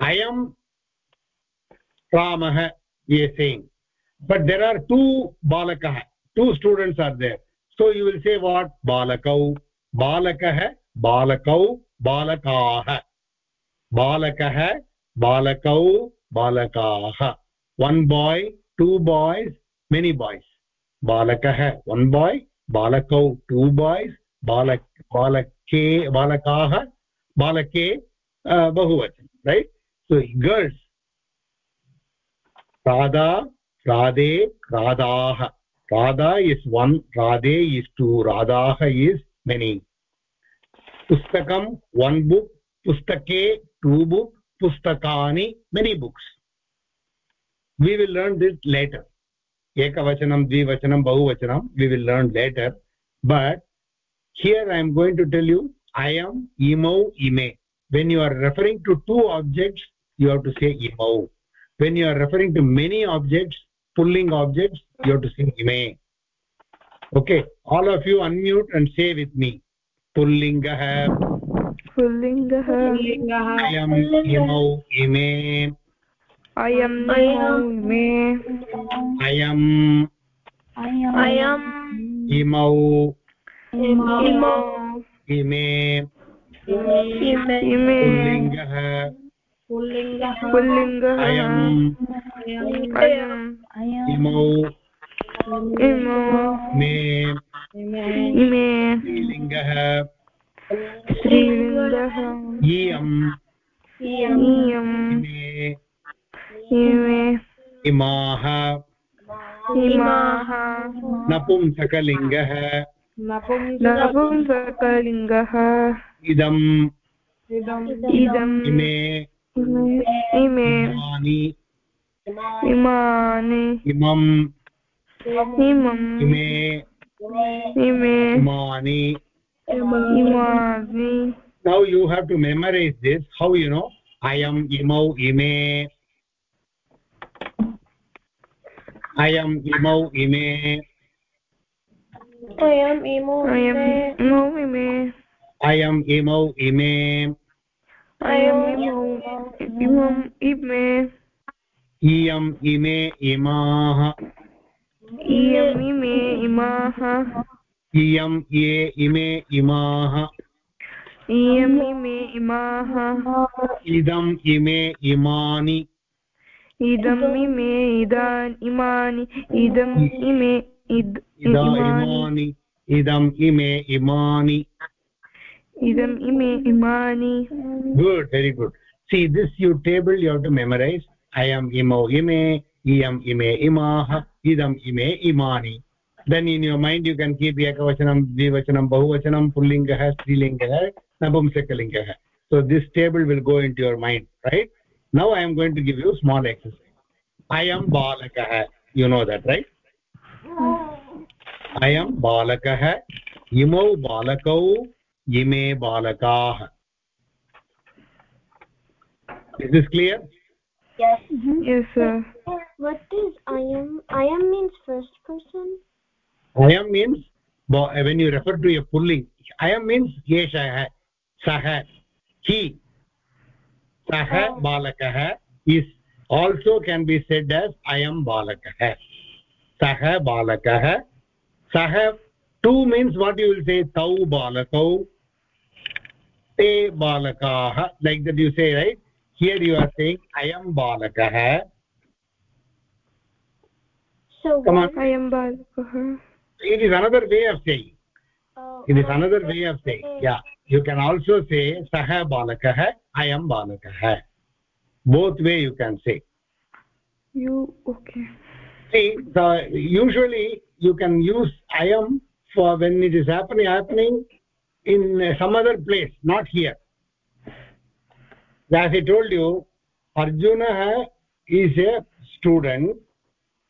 अयं रामः ये सेङ्ग् बट् देर् आर् टु बालकः two students are there so you will say what बालकौ बालकः बालकौ बालकाः बालका balakah balakau balakaah one boy two boys many boys balakah one boy balakau two boys balak balake balakaah balake uh, bahuvachan right? So girls radha radhe radhaah radha is one radhe is two radhaah is many pustakam one book pustake two book pustakani many books. We will learn this later. Ekavachanam dvivachanam bahuvachanam we will learn later. But here i am going to tell you ayam imau ime. When you are referring to two objects you have to say imau when you are referring to many objects pulling objects you have to say ime. Okay all of you unmute and say with me. Pullingah pullingah ayam imau ime i am imau ime ayam I am imau imau ime ime pullingah pullingah strilingah इयम्। इयम्। इमे। इमाः। इमाः। नपुंसकलिङ्गः। नपुंसकलिङ्गः। इदम्। इदम्। इमे। इमे। इमानि। इमम्। इमम्। इमे। इमे। इमानि। imami now you have to memorize this how you know? ayam imau ime. ayam imau ime. I am imau ime. ayam imau ime. ayam imau ime. इयम् इमे इमाः इयम् इमे इमाः इयम् ये इमे इमाः। इयम् इमे इमाः। इदम् इमे इमानि। इदम् इमे इदानि इमानि। इदम् इमे इदम् इमे इमानि। इदम् इमे इमानि। Good very good see this you table you have to memorise अयम् इमौ इमे इयम् इमे इमाः। इदम् इमे इमानि। Then in your mind you can keep ekavachanam dvivachanam bahuvachanam pullingah strilingah napumsakalingah so this table will go into your mind right now i am going to give you small exercise i am balakah you know that right i am balakah imau balakau ime balakaah is this clear Yes. mm -hmm. yes sir What does I am? I am means first person. Ayam means bo- when you refer to a pulling ayam means yeshah sah he sah balakah is also can be said as ayam balakah sah balakah sah two means what you will say tau balakau te balakaah like that you say right? Here you are saying ayam balakah So Come on. ayam balakah it is another way of saying. Oh, it is and another way of saying say- yeah you can also say sah balakah ayam balakah both way you can say. You okay. See the usually you can use ayam for when it is happening happening in some other place not here. As i told you arjuna is a student.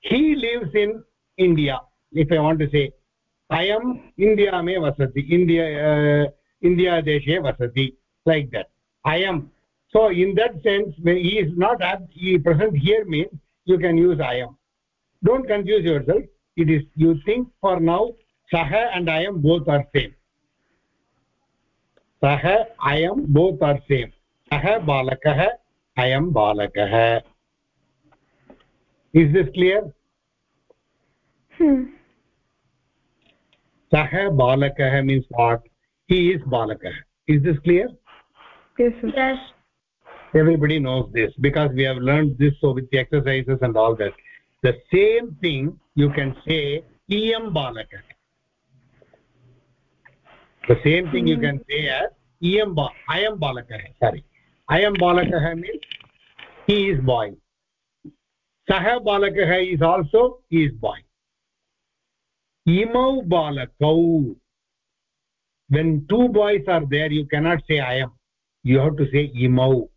He lives in india if i want to say ayam india me vasati india uh, india deshe vasati like that. ayam. So in that sense he is not at he present here means you can use ayam. Don't confuse yourself. It is you think for now saha and ayam both are same. Saha ayam both are same. Saha balakah ayam balakah is this clear? Hmm saha balakah means what? He is balakah is this clear? Yes sir. Yes. everybody knows this because we have learned this so with the exercises and all that. The same thing you can say em balakah the same thing you can say as em ba ayam balakah sorry. ayam balakah means he is boy. sah balakah is also he is boy imau balakau. When two boys are there you cannot say i am. You have to say imau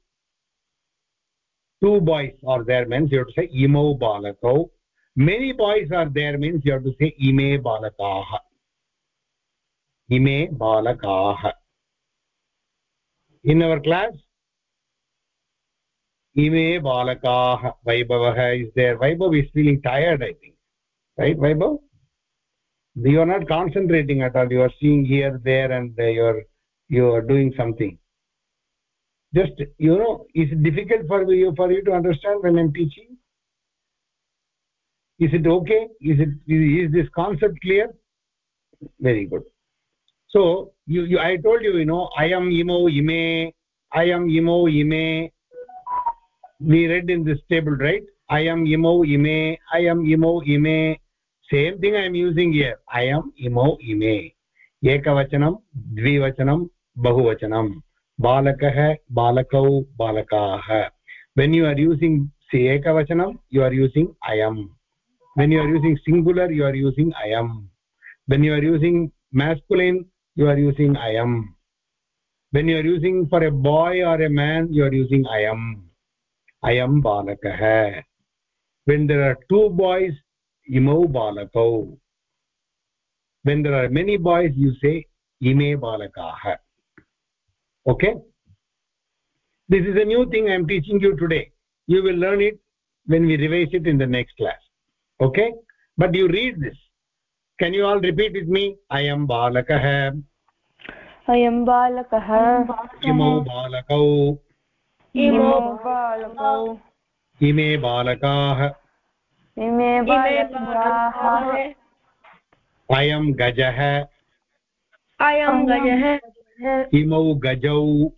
two boys are there means you have to say imau balakau. Many boys are there means you have to say ime balakaah ime balakaah in our class ime balakaah vaibhavah is there. Vaibhav is feeling tired i think. Right vaibhav you are not concentrating at all. You are seeing here there and you are you are doing something. Just you know is it difficult for you for you to understand when i'm teaching? Is it okay? Is it is this concept clear? Very good. So you, you i told you you know i am imau ime i am imau ime. We read in this table right? I am imau ime. I am imau ime same thing I am using here I am इमौ इमे एकवचनं द्विवचनं बहुवचनं बालकः बालकौ बालकाः when you are using एकवचनं you are using I am when you are using singular you are using I am when you are using masculine you are using I am when you are using for a boy or a man you are using I am I am बालकः when there are two boys imau balakau when there are many boys you say ime balakaah okay? This is a new thing i am teaching you today. You will learn it when we revise it in the next class. Okay? But you read this. Can you all repeat with me? ayam balakah. ayam balakah. Imau balakau imau balakau ime balakaah ime balakaah ayam gajah ayam Gajah. imau gajau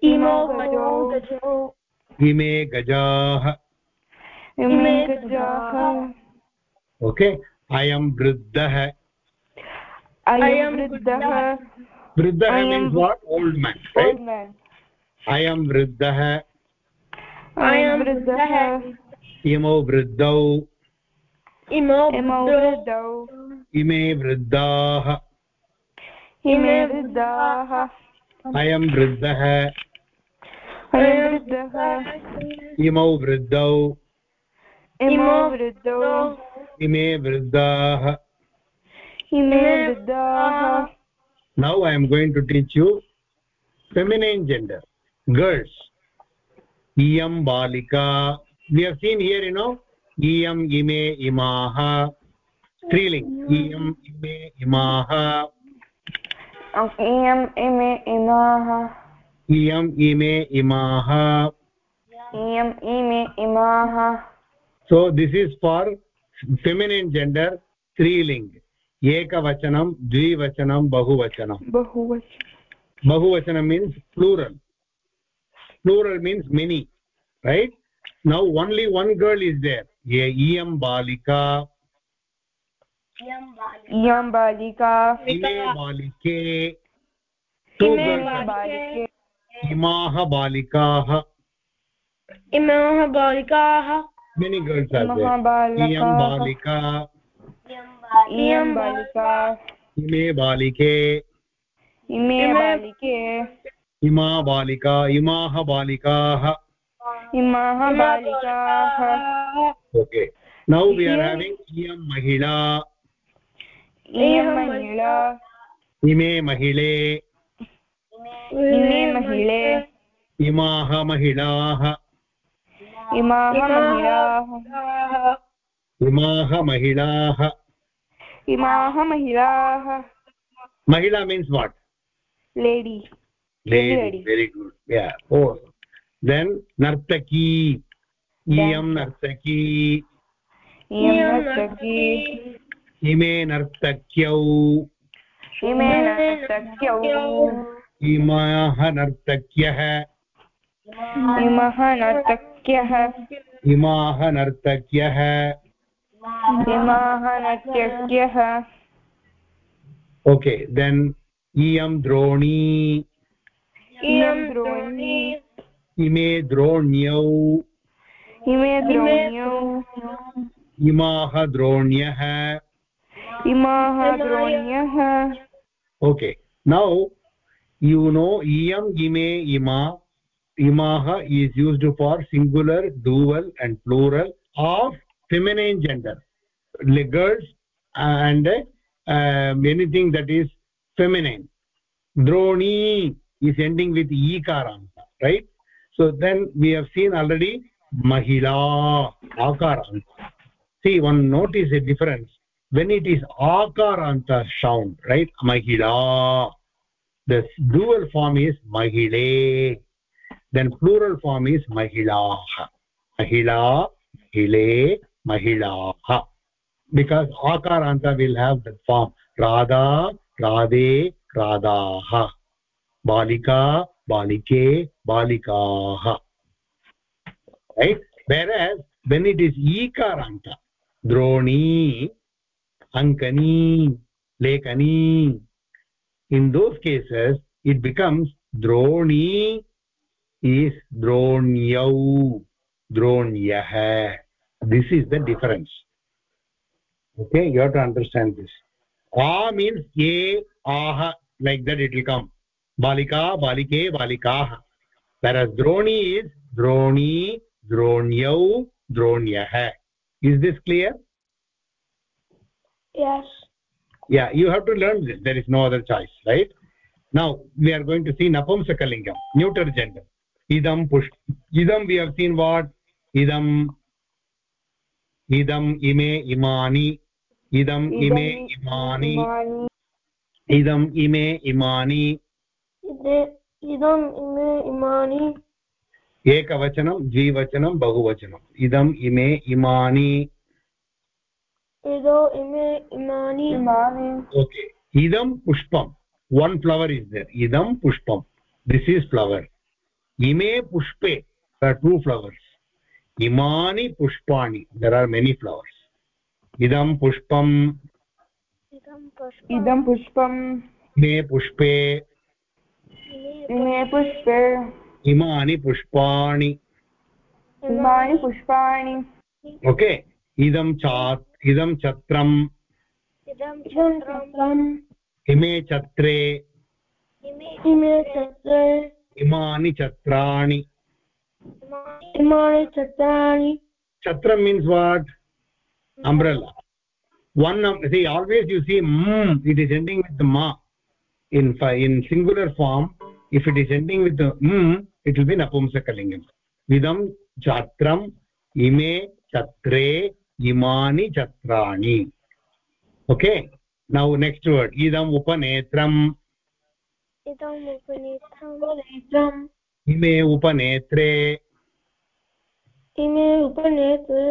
imau gajau ime gajaah ime gajah okay ayam vriddah i am vriddah vriddah ayam means what इमौ वृद्धौ इमे वृद्धाः इमे वृद्धाः अयं वृद्धः इमौ वृद्धौ इमौ वृद्धौ इमे वृद्धाः इमे वृद्धाः now i am going to teach you feminine gender girls iyam balika we have seen here you know iyam ime imaha striling iyam ime imaha iyam ime imaha iyam ime imaha iyam ime imaha so this is for feminine gender striling एकवचनं द्विवचनं बहुवचनं बहुवचनं बहुवचनं means plural plural means many right now only one girl is there ye iyam balika इयं बालिका ime balike two girls बालिके imaah balikaah इमाः बालिकाः many girls are there iyam balika इयं बालिका ime balike इमे बालिके इमा बालिका इमाः बालिकाः इमाः बालिकाः okay now we are having iyam mahila इयं महिला इमे महिले इमे महिले इमाः महिलाः इमाः महिलाः इमाः महिलाः इमाः महिलाः mahila means what lady lady Lady. very good yeah oh then nartaki. Iyam nartaki. इयं नर्तकी इमे नर्तक्यौ इमे नर्तक्यौ इमाः नर्तक्यः इमः नर्तक्यः इमाः नर्तक्यः इमाः नर्तक्यः okay then iyam droni. इयं द्रोणी इमे द्रोण्यौ। इमे द्रोण्यौ। इमाः द्रोण्यः। इमाः द्रोण्यः। ओके नौ यु नो इयम् इमे इमा। इमाः is used for singular dual and plural of feminine gender लिगर्स् and anything that is feminine द्रोणी is ending with ईकारान् right so then we have seen already mahila akaranta see one notice a difference. When it is akaranta sound right? Mahila. The dual form is mahile. Then plural form is mahilah mahila mahile mahilah because akaranta will have the form. Radha radhe radhaah balika बालिके बालिकाः। Right whereas when it is ईकारान्त द्रोणी अङ्कनी लेखनी in those cases it becomes द्रोणी is द्रोण्यौ द्रोण्यः this is the difference okay you have to understand this uh means a ah like that it will come बालिका बालिके बालिकाः। द्रोणी इस् द्रोणी द्रोण्यौ द्रोण्यः। Is this clear yeah you have to learn this there is no other choice right now we are going to see नपुंसकलिङ्गं neuter gender इदं पुष् इदं we have seen what इदम् इदम् इमे इमानि इदम् इमे इमानि इदम् इमे इमानि इदम् इमे इमानि। एकवचनं द्विवचनं बहुवचनम् इदम् इमे इमानि। ओके। इदं पुष्पम् वन् फ्लवर् इस् देर् इदं पुष्पं। दिस् इस् फ्लवर् इमे पुष्पे। टु फ्लवर्स् इमानि पुष्पाणि. देर् आर् मेनि फ्लवर्स् इदं पुष्पम् इदं पुष्पम् इमे पुष्पे। इमानि पुष्पाणि इमानि पुष्पाणि ओके इदं चा इदं छत्रम् इमे छत्रे इमे छत्रे इमानि छत्राणि इमानि छत्राणि छत्रं means what umbrella one see always you see mm it is ending with ma. In in if it is ending with the mm, it will be napumsakalingam idam chatram ime chatre imani chatrani okay now next word idam upanetram idam upanetram ime upanetre ime upanetre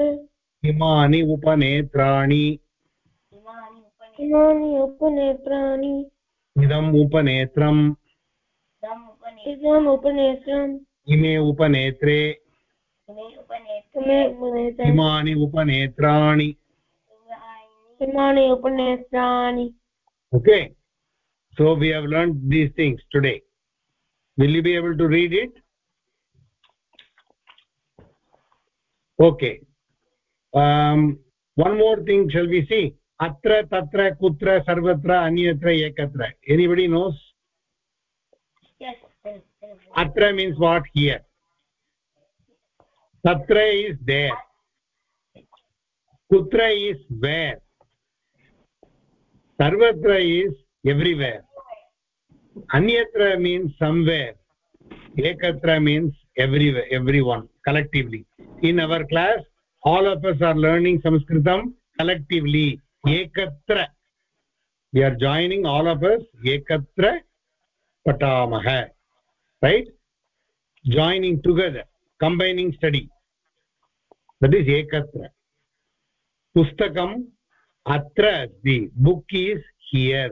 imani upanetrani imani upanetrani idam upanetram नेत्रम् उपनेत्रम् इमे उपनेत्रे इमानि उपनेत्राणि इमानि उपनेत्राणि okay so we have learn these things today will you be able to read it okay one more thing shall be see अत्र तत्र कुत्र सर्वत्र अन्यत्र एकत्र anybody knows atra means what here tatra is there kutra is where sarvatra is everywhere anyatra means somewhere ekatra means everywhere everyone collectively in our class all of us are learning sanskritam collectively ekatra we are joining all of us ekatra patamah right joining together combining study that is ekatra pustakam atra asti book is here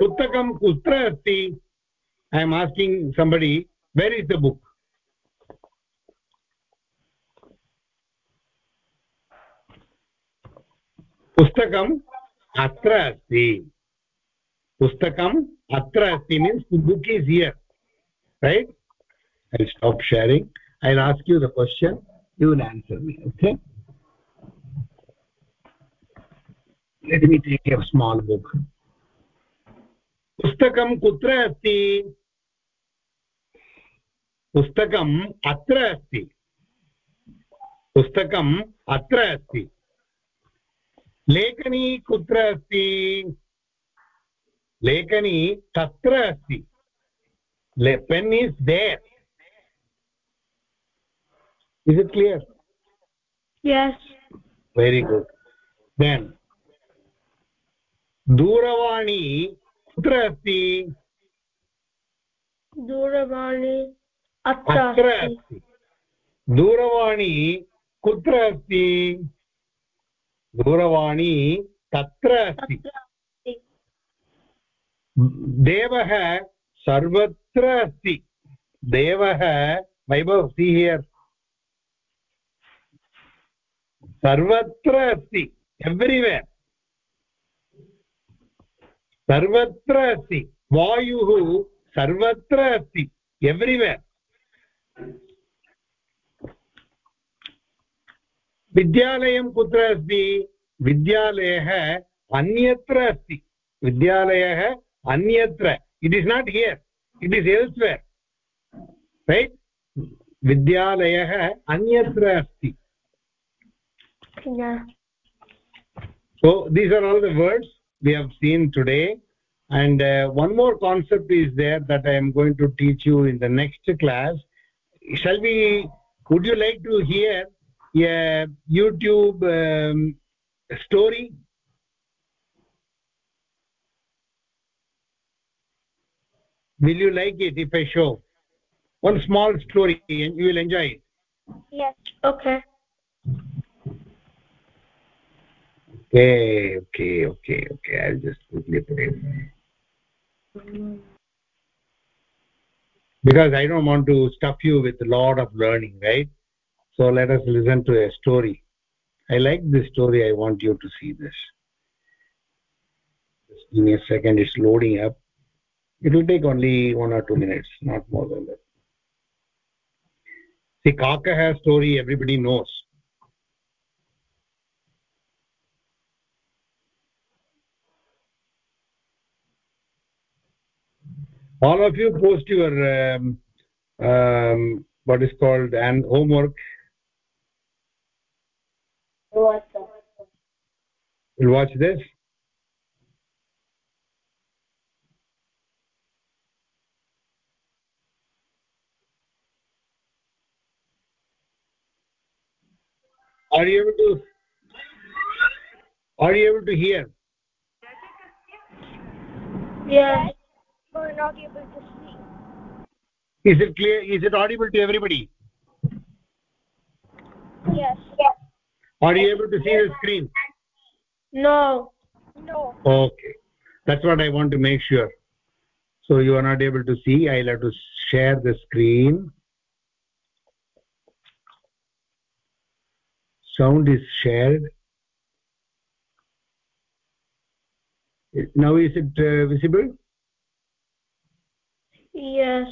pustakam kutra asti i am asking somebody where is the book पुस्तकम् अत्र अस्ति पुस्तकम् अत्र अस्ति means book is here right i'll stop sharing i'll ask you the question you will answer me okay let me take a small book पुस्तकं कुत्र अस्ति पुस्तकम् अत्र अस्ति पुस्तकम् अत्र अस्ति लेखनी कुत्र अस्ति लेखनी तत्र अस्ति pen is there. Is it clear? Yes. Very good. Then दूरवाणी कुत्र अस्ति दूरवाणी अत्र अस्ति दूरवाणी कुत्र अस्ति दूरवाणी तत्र अस्ति देवः सर्वत्र अस्ति देवः वैभव सी हियर्। सर्वत्र अस्ति एव्रिवेर्। सर्वत्र अस्ति वायुः सर्वत्र अस्ति एव्रिवेर्। विद्यालयं कुत्र अस्ति? विद्यालयः अन्यत्र अस्ति। विद्यालयः अन्यत्र। It is not here it is एल्स्वेर् right विद्यालयः अन्यत्र अस्ति yeah so these are all the words we have seen today and uh, one more concept is there that i am going to teach you in the next class shall we would you like to hear a youtube um, story Will you like it if i show? One small story and you will enjoy it. Yes. Okay. Okay okay okay okay. I'll just quickly put it. Because i don't want to stuff you with a lot of learning right? So let us listen to a story. I like this story. I want you to see this. Just give me a second. It's loading up it will take only one or two minutes not more than that. See kakah story everybody knows. All of you post your um, um, what is called and homework. You'll watch this are you able to are you able to hear Yes. We're not able to see. is it clear is it audible to everybody Yes. are you able to see the screen No. No. okay that's what i want to make sure so you are not able to see i'll have to share the screen sound is shared. Now is it uh, visible? Yes.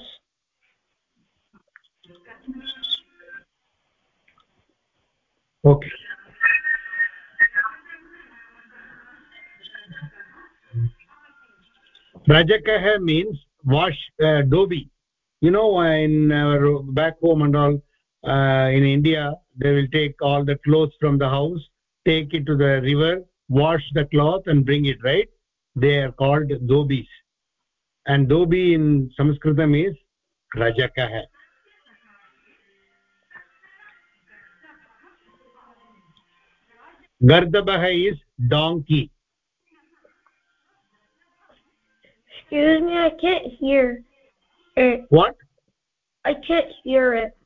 okay. Rajakah means wash uh, dobi. You know in our back home and all uh, in india they will take all the clothes from the house take it to the river wash the cloth and bring it right? They are called dobis and dobi in sanskritam is rajakah gardabah is donkey. Excuse me, I can't hear it. what? I can't hear it.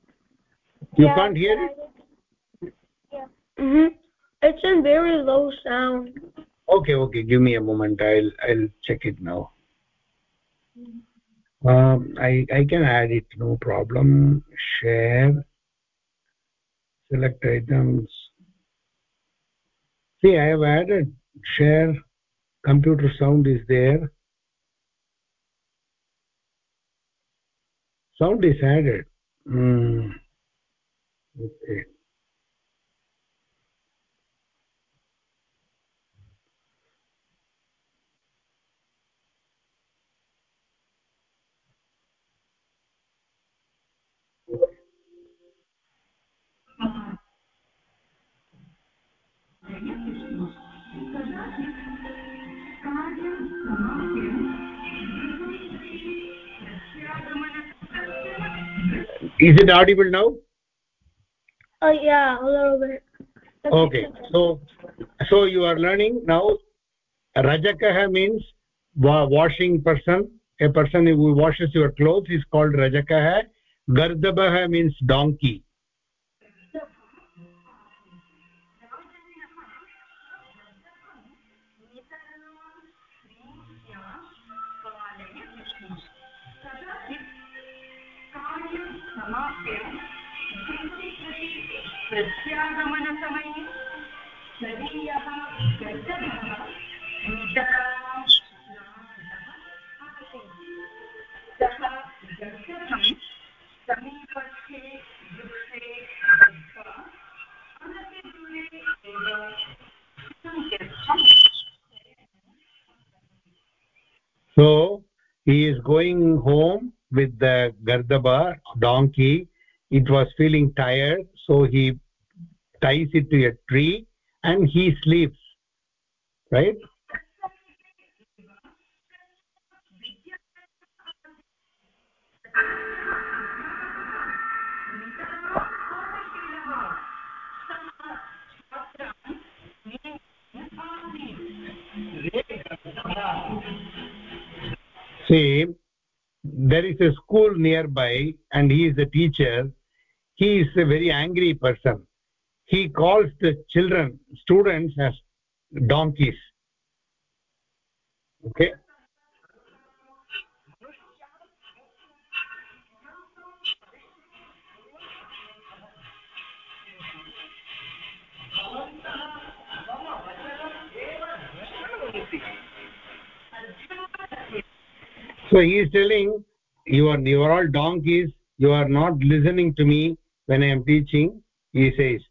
You Yeah, can't hear it? Yeah. Mhm. It's in very low sound. okay okay. Give me a moment. I'll i'll check it now. Um i i can add it. No problem. Share. Select items. See i have added. Share. Computer sound is there. Sound is added. Hmm is it audible now Oh yeah, a little bit. okay so so you are learning now rajakah means washing person. A person who washes your clothes is called rajakah gardabah means donkey प्रत्यागमनसमये तदीयः गर्दभः नितरां सः गर्दभं समीपस्थे वृक्षे बद्ध्वा अनतिदूरे एव सङ्गच्छम् so he is going home with the gardaba donkey it was feeling tired so he ties it to a tree and he sleeps right? See there is a school nearby and he is a teacher. He is a very angry person he calls the children students as donkeys. Okay? So he is telling you are you are all donkeys. You are not listening to me when i am teaching he says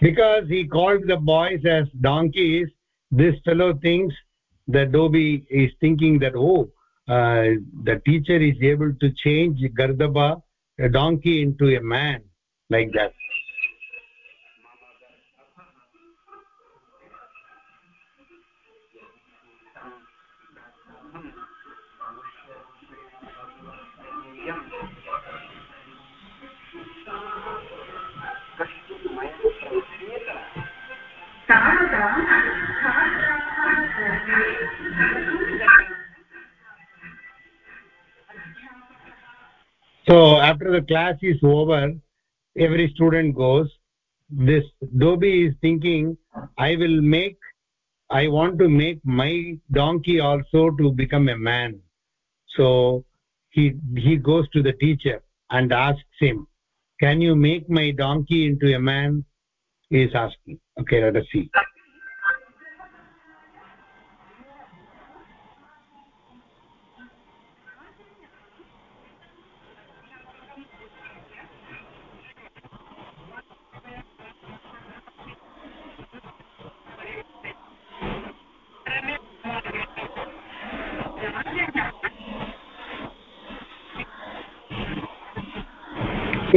because he called the boys as donkeys this fellow thinks the dobi is thinking that oh uh, the teacher is able to change gardaba a donkey into a man like that so after the class is over every student goes. This dobi is thinking i will make i want to make my donkey also to become a man. So he he goes to the teacher and asks him can you make my donkey into a man? He is asking. Okay let us see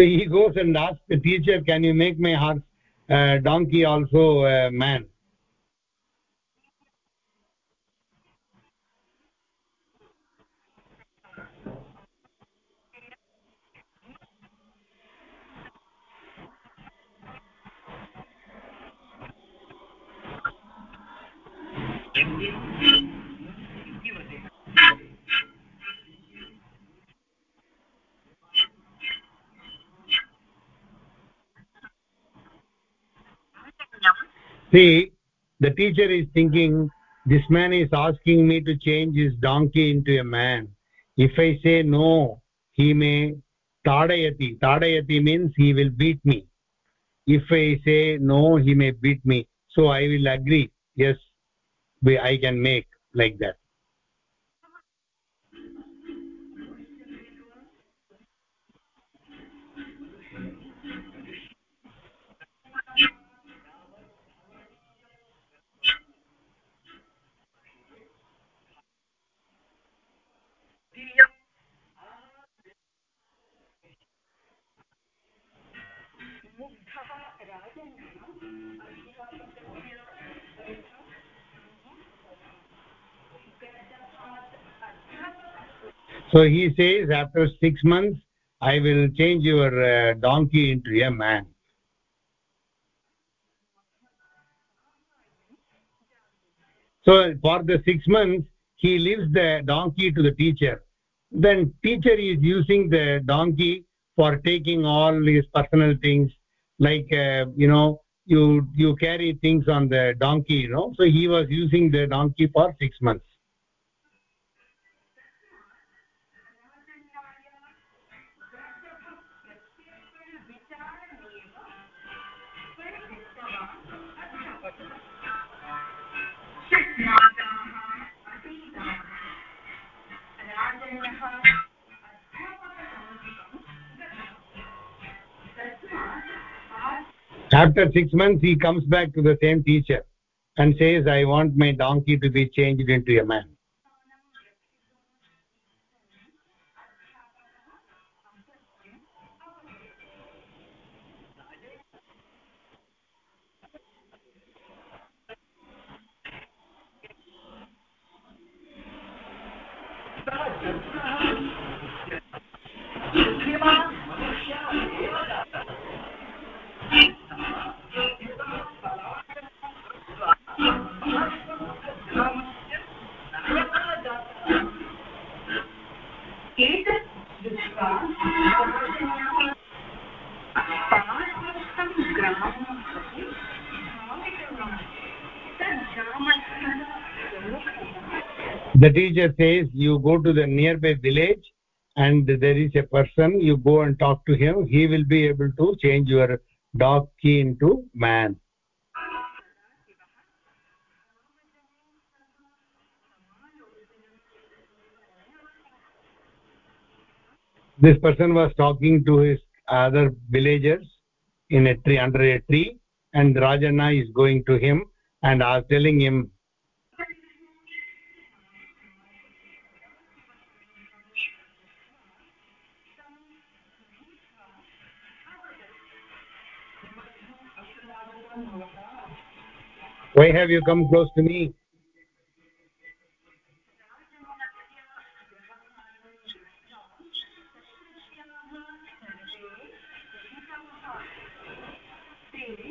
so he goes and asks the teacher can you make my horse uh, donkey also a man see the teacher is thinking this man is asking me to change his donkey into a man. If i say no he may tadayati tadayati means he will beat me. If i say no he may beat me. So i will agree. Yes i can make like that so he says after 6 months i will change your uh, donkey into a man. So for the 6 months he leaves the donkey to the teacher. Then teacher is using the donkey for taking all his personal things like uh, you know you you carry things on the donkey you know. So he was using the donkey for 6 months after 6 months he comes back to the same teacher and says i want my donkey to be changed into a man the teacher says you go to the nearby village and there is a person you go and talk to him. He will be able to change your dog key into man. This person was talking to his other villagers in a tree under a tree and rajanna is going to him and are telling him why have you come close to me?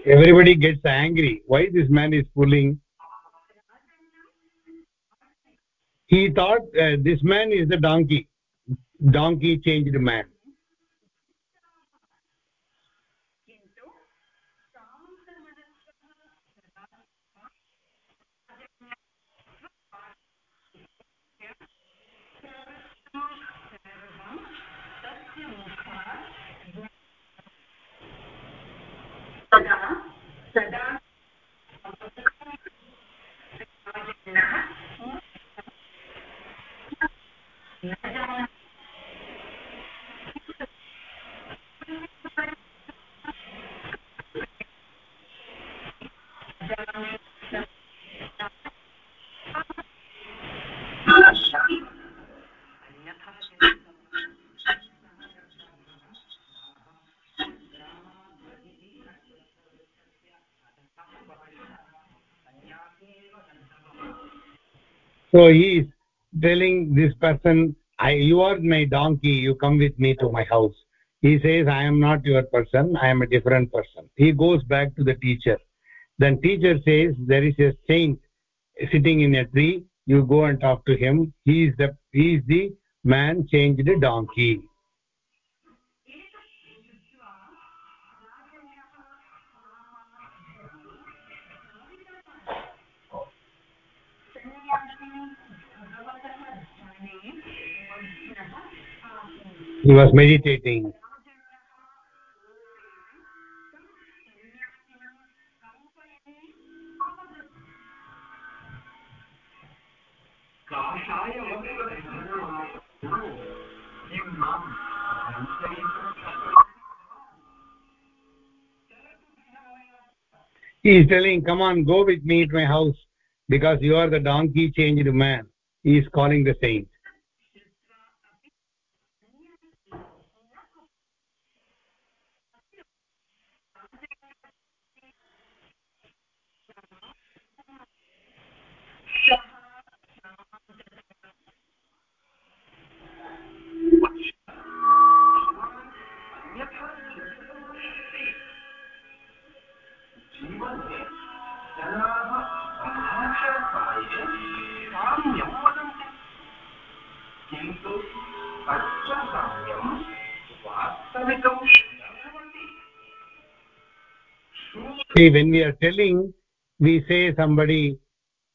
Everybody gets angry. Why this man is fooling he thought uh, this man is the donkey donkey changed man सदा so he is telling this person i you are my donkey you come with me to my house. He says i am not your person i am a different person. He goes back to the teacher. Then teacher says there is a saint sitting in a tree you go and talk to him. He is the he is the man changed donkey he was meditating. He is telling come on go with me to my house because you are the donkey changed man. He is calling the saint see when we are telling we say somebody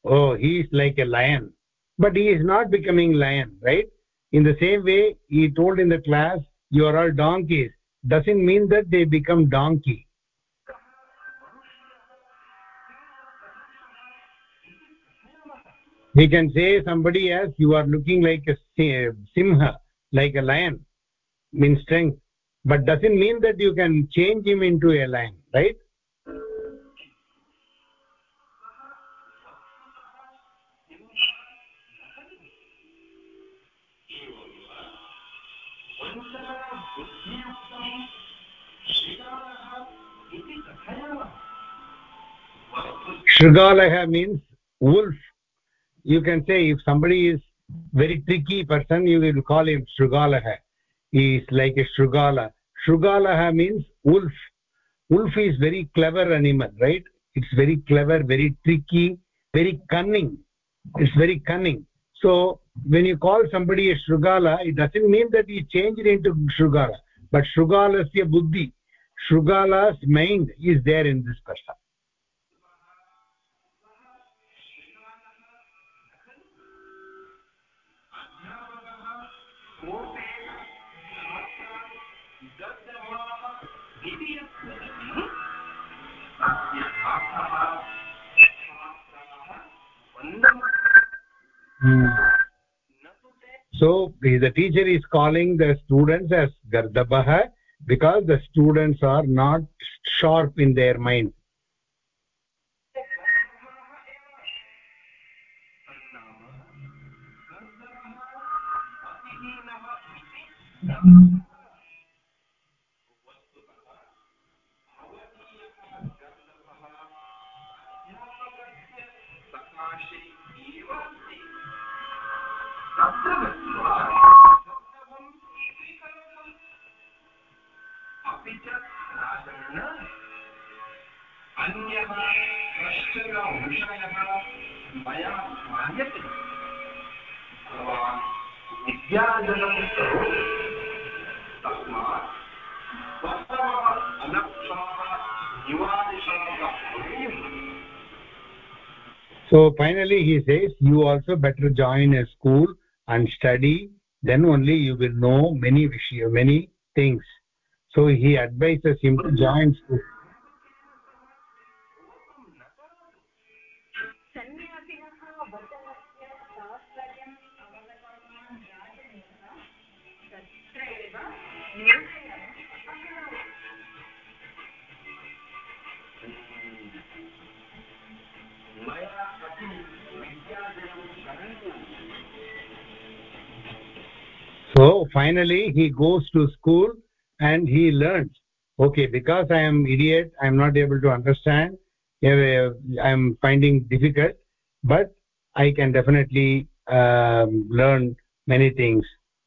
oh he is like a lion. But he is not becoming lion right? In the same way he told in the class you are all donkeys. Doesn't mean that they become donkey. We can say somebody else you are looking like a simha like a lion means strength. But doesn't mean that you can change him into a lion right shrigalah means wolf. You can say if somebody is very tricky person you will call him shrigalah he is like a shrugala. Shrugala means wolf. Wolf is very clever animal right? It's very clever very tricky very cunning. It's very cunning. So when you call somebody a shrugala it doesn't mean that he changed into shrugala. But shrugalasya buddhi shrugala's mind is there in this person so the teacher is calling the students as gardabah because the students are not sharp in their mind विद्यार्जनं करोतु तस्मात् बहवः अनर्थाः निवारिताः भवेयुः so finally he says you also better join a school and study then only you will know many vishaya many things so he advises him to join school So finally he goes to school and he learns okay because i am idiot i am not able to understand i am finding difficult but i can definitely um, learn many things.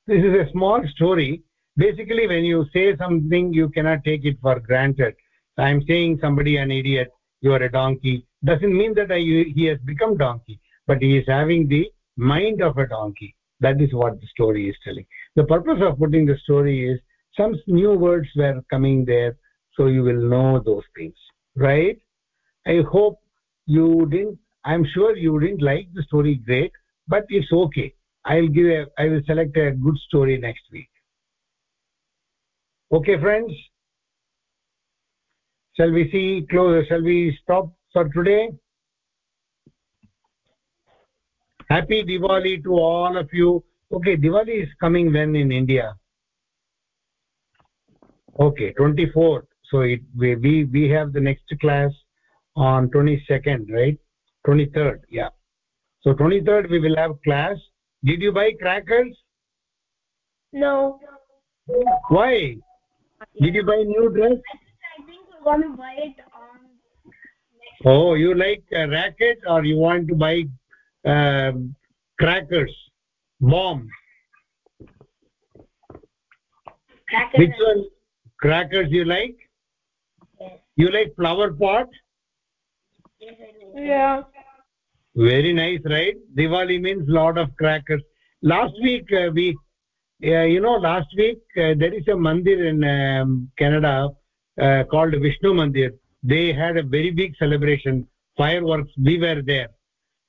This is a small story. Basically when you say something you cannot take it for granted. I am saying somebody an idiot you are a donkey doesn't mean that I, he has become donkey but he is having the mind of a donkey. That is what the story is telling the purpose of putting the story is some new words were coming there so you will know those things right? I hope you didn't i'm sure you didn't like the story great but it's okay. I'll give a i will select a good story next week. Okay friends. Shall we see close shall we stop for today? Happy diwali to all of you okay diwali is coming when in india? Okay 24th so it we we, we have the next class on 22nd right? 23rd yeah. So 23rd we will have class. Did you buy crackers? No. why? Did you buy new dress? I think we're gonna buy it on oh you like a racket or you want to buy um, crackers bomb crackers. which one crackers you like? Yes. you like flower pot? Yes, Yeah. very nice right? Diwali means lot of crackers. Last week uh, we uh, you know last week uh, there is a mandir in um, canada uh, called vishnu mandir. They had a very big celebration. Fireworks we were there.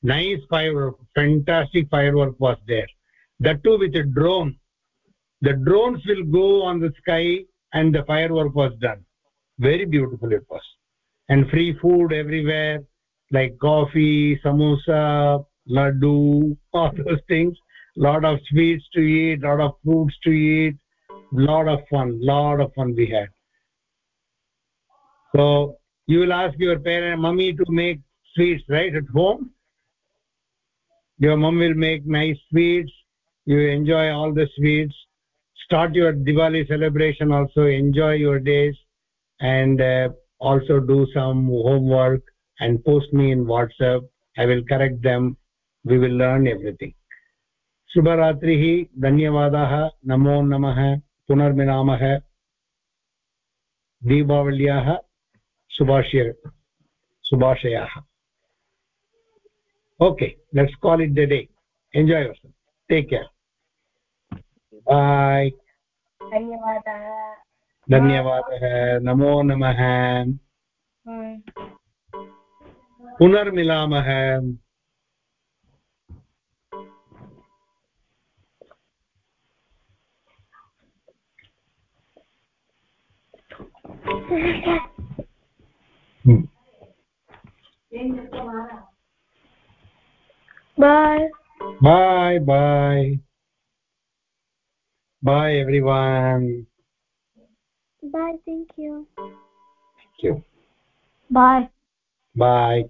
Nice firework fantastic firework was there that too with a drone. The drones will go on the sky and the firework was done. Very beautiful it was. And free food everywhere like coffee samosa laddu [laughs] all those things. Lot of sweets to eat lot of fruits to eat. Lot of fun lot of fun we had. So you will ask your parent mummy to make sweets right at home? Your mom will make nice sweets you enjoy all the sweets start your diwali celebration also enjoy your days and uh, also do some homework and post me in whatsapp i will correct them we will learn everything शुभरात्रिः धन्यवादाः नमो नमः पुनर्मिलामः दीपावल्याः शुभाशय शुभाशयाः okay let's call it the day enjoy yourself take bye धन्यवादः। धन्यवादः। नमो नमः। हम्म। पुनर्मिलामः। Bye bye bye bye everyone Bye. Thank you. thank you Bye. bye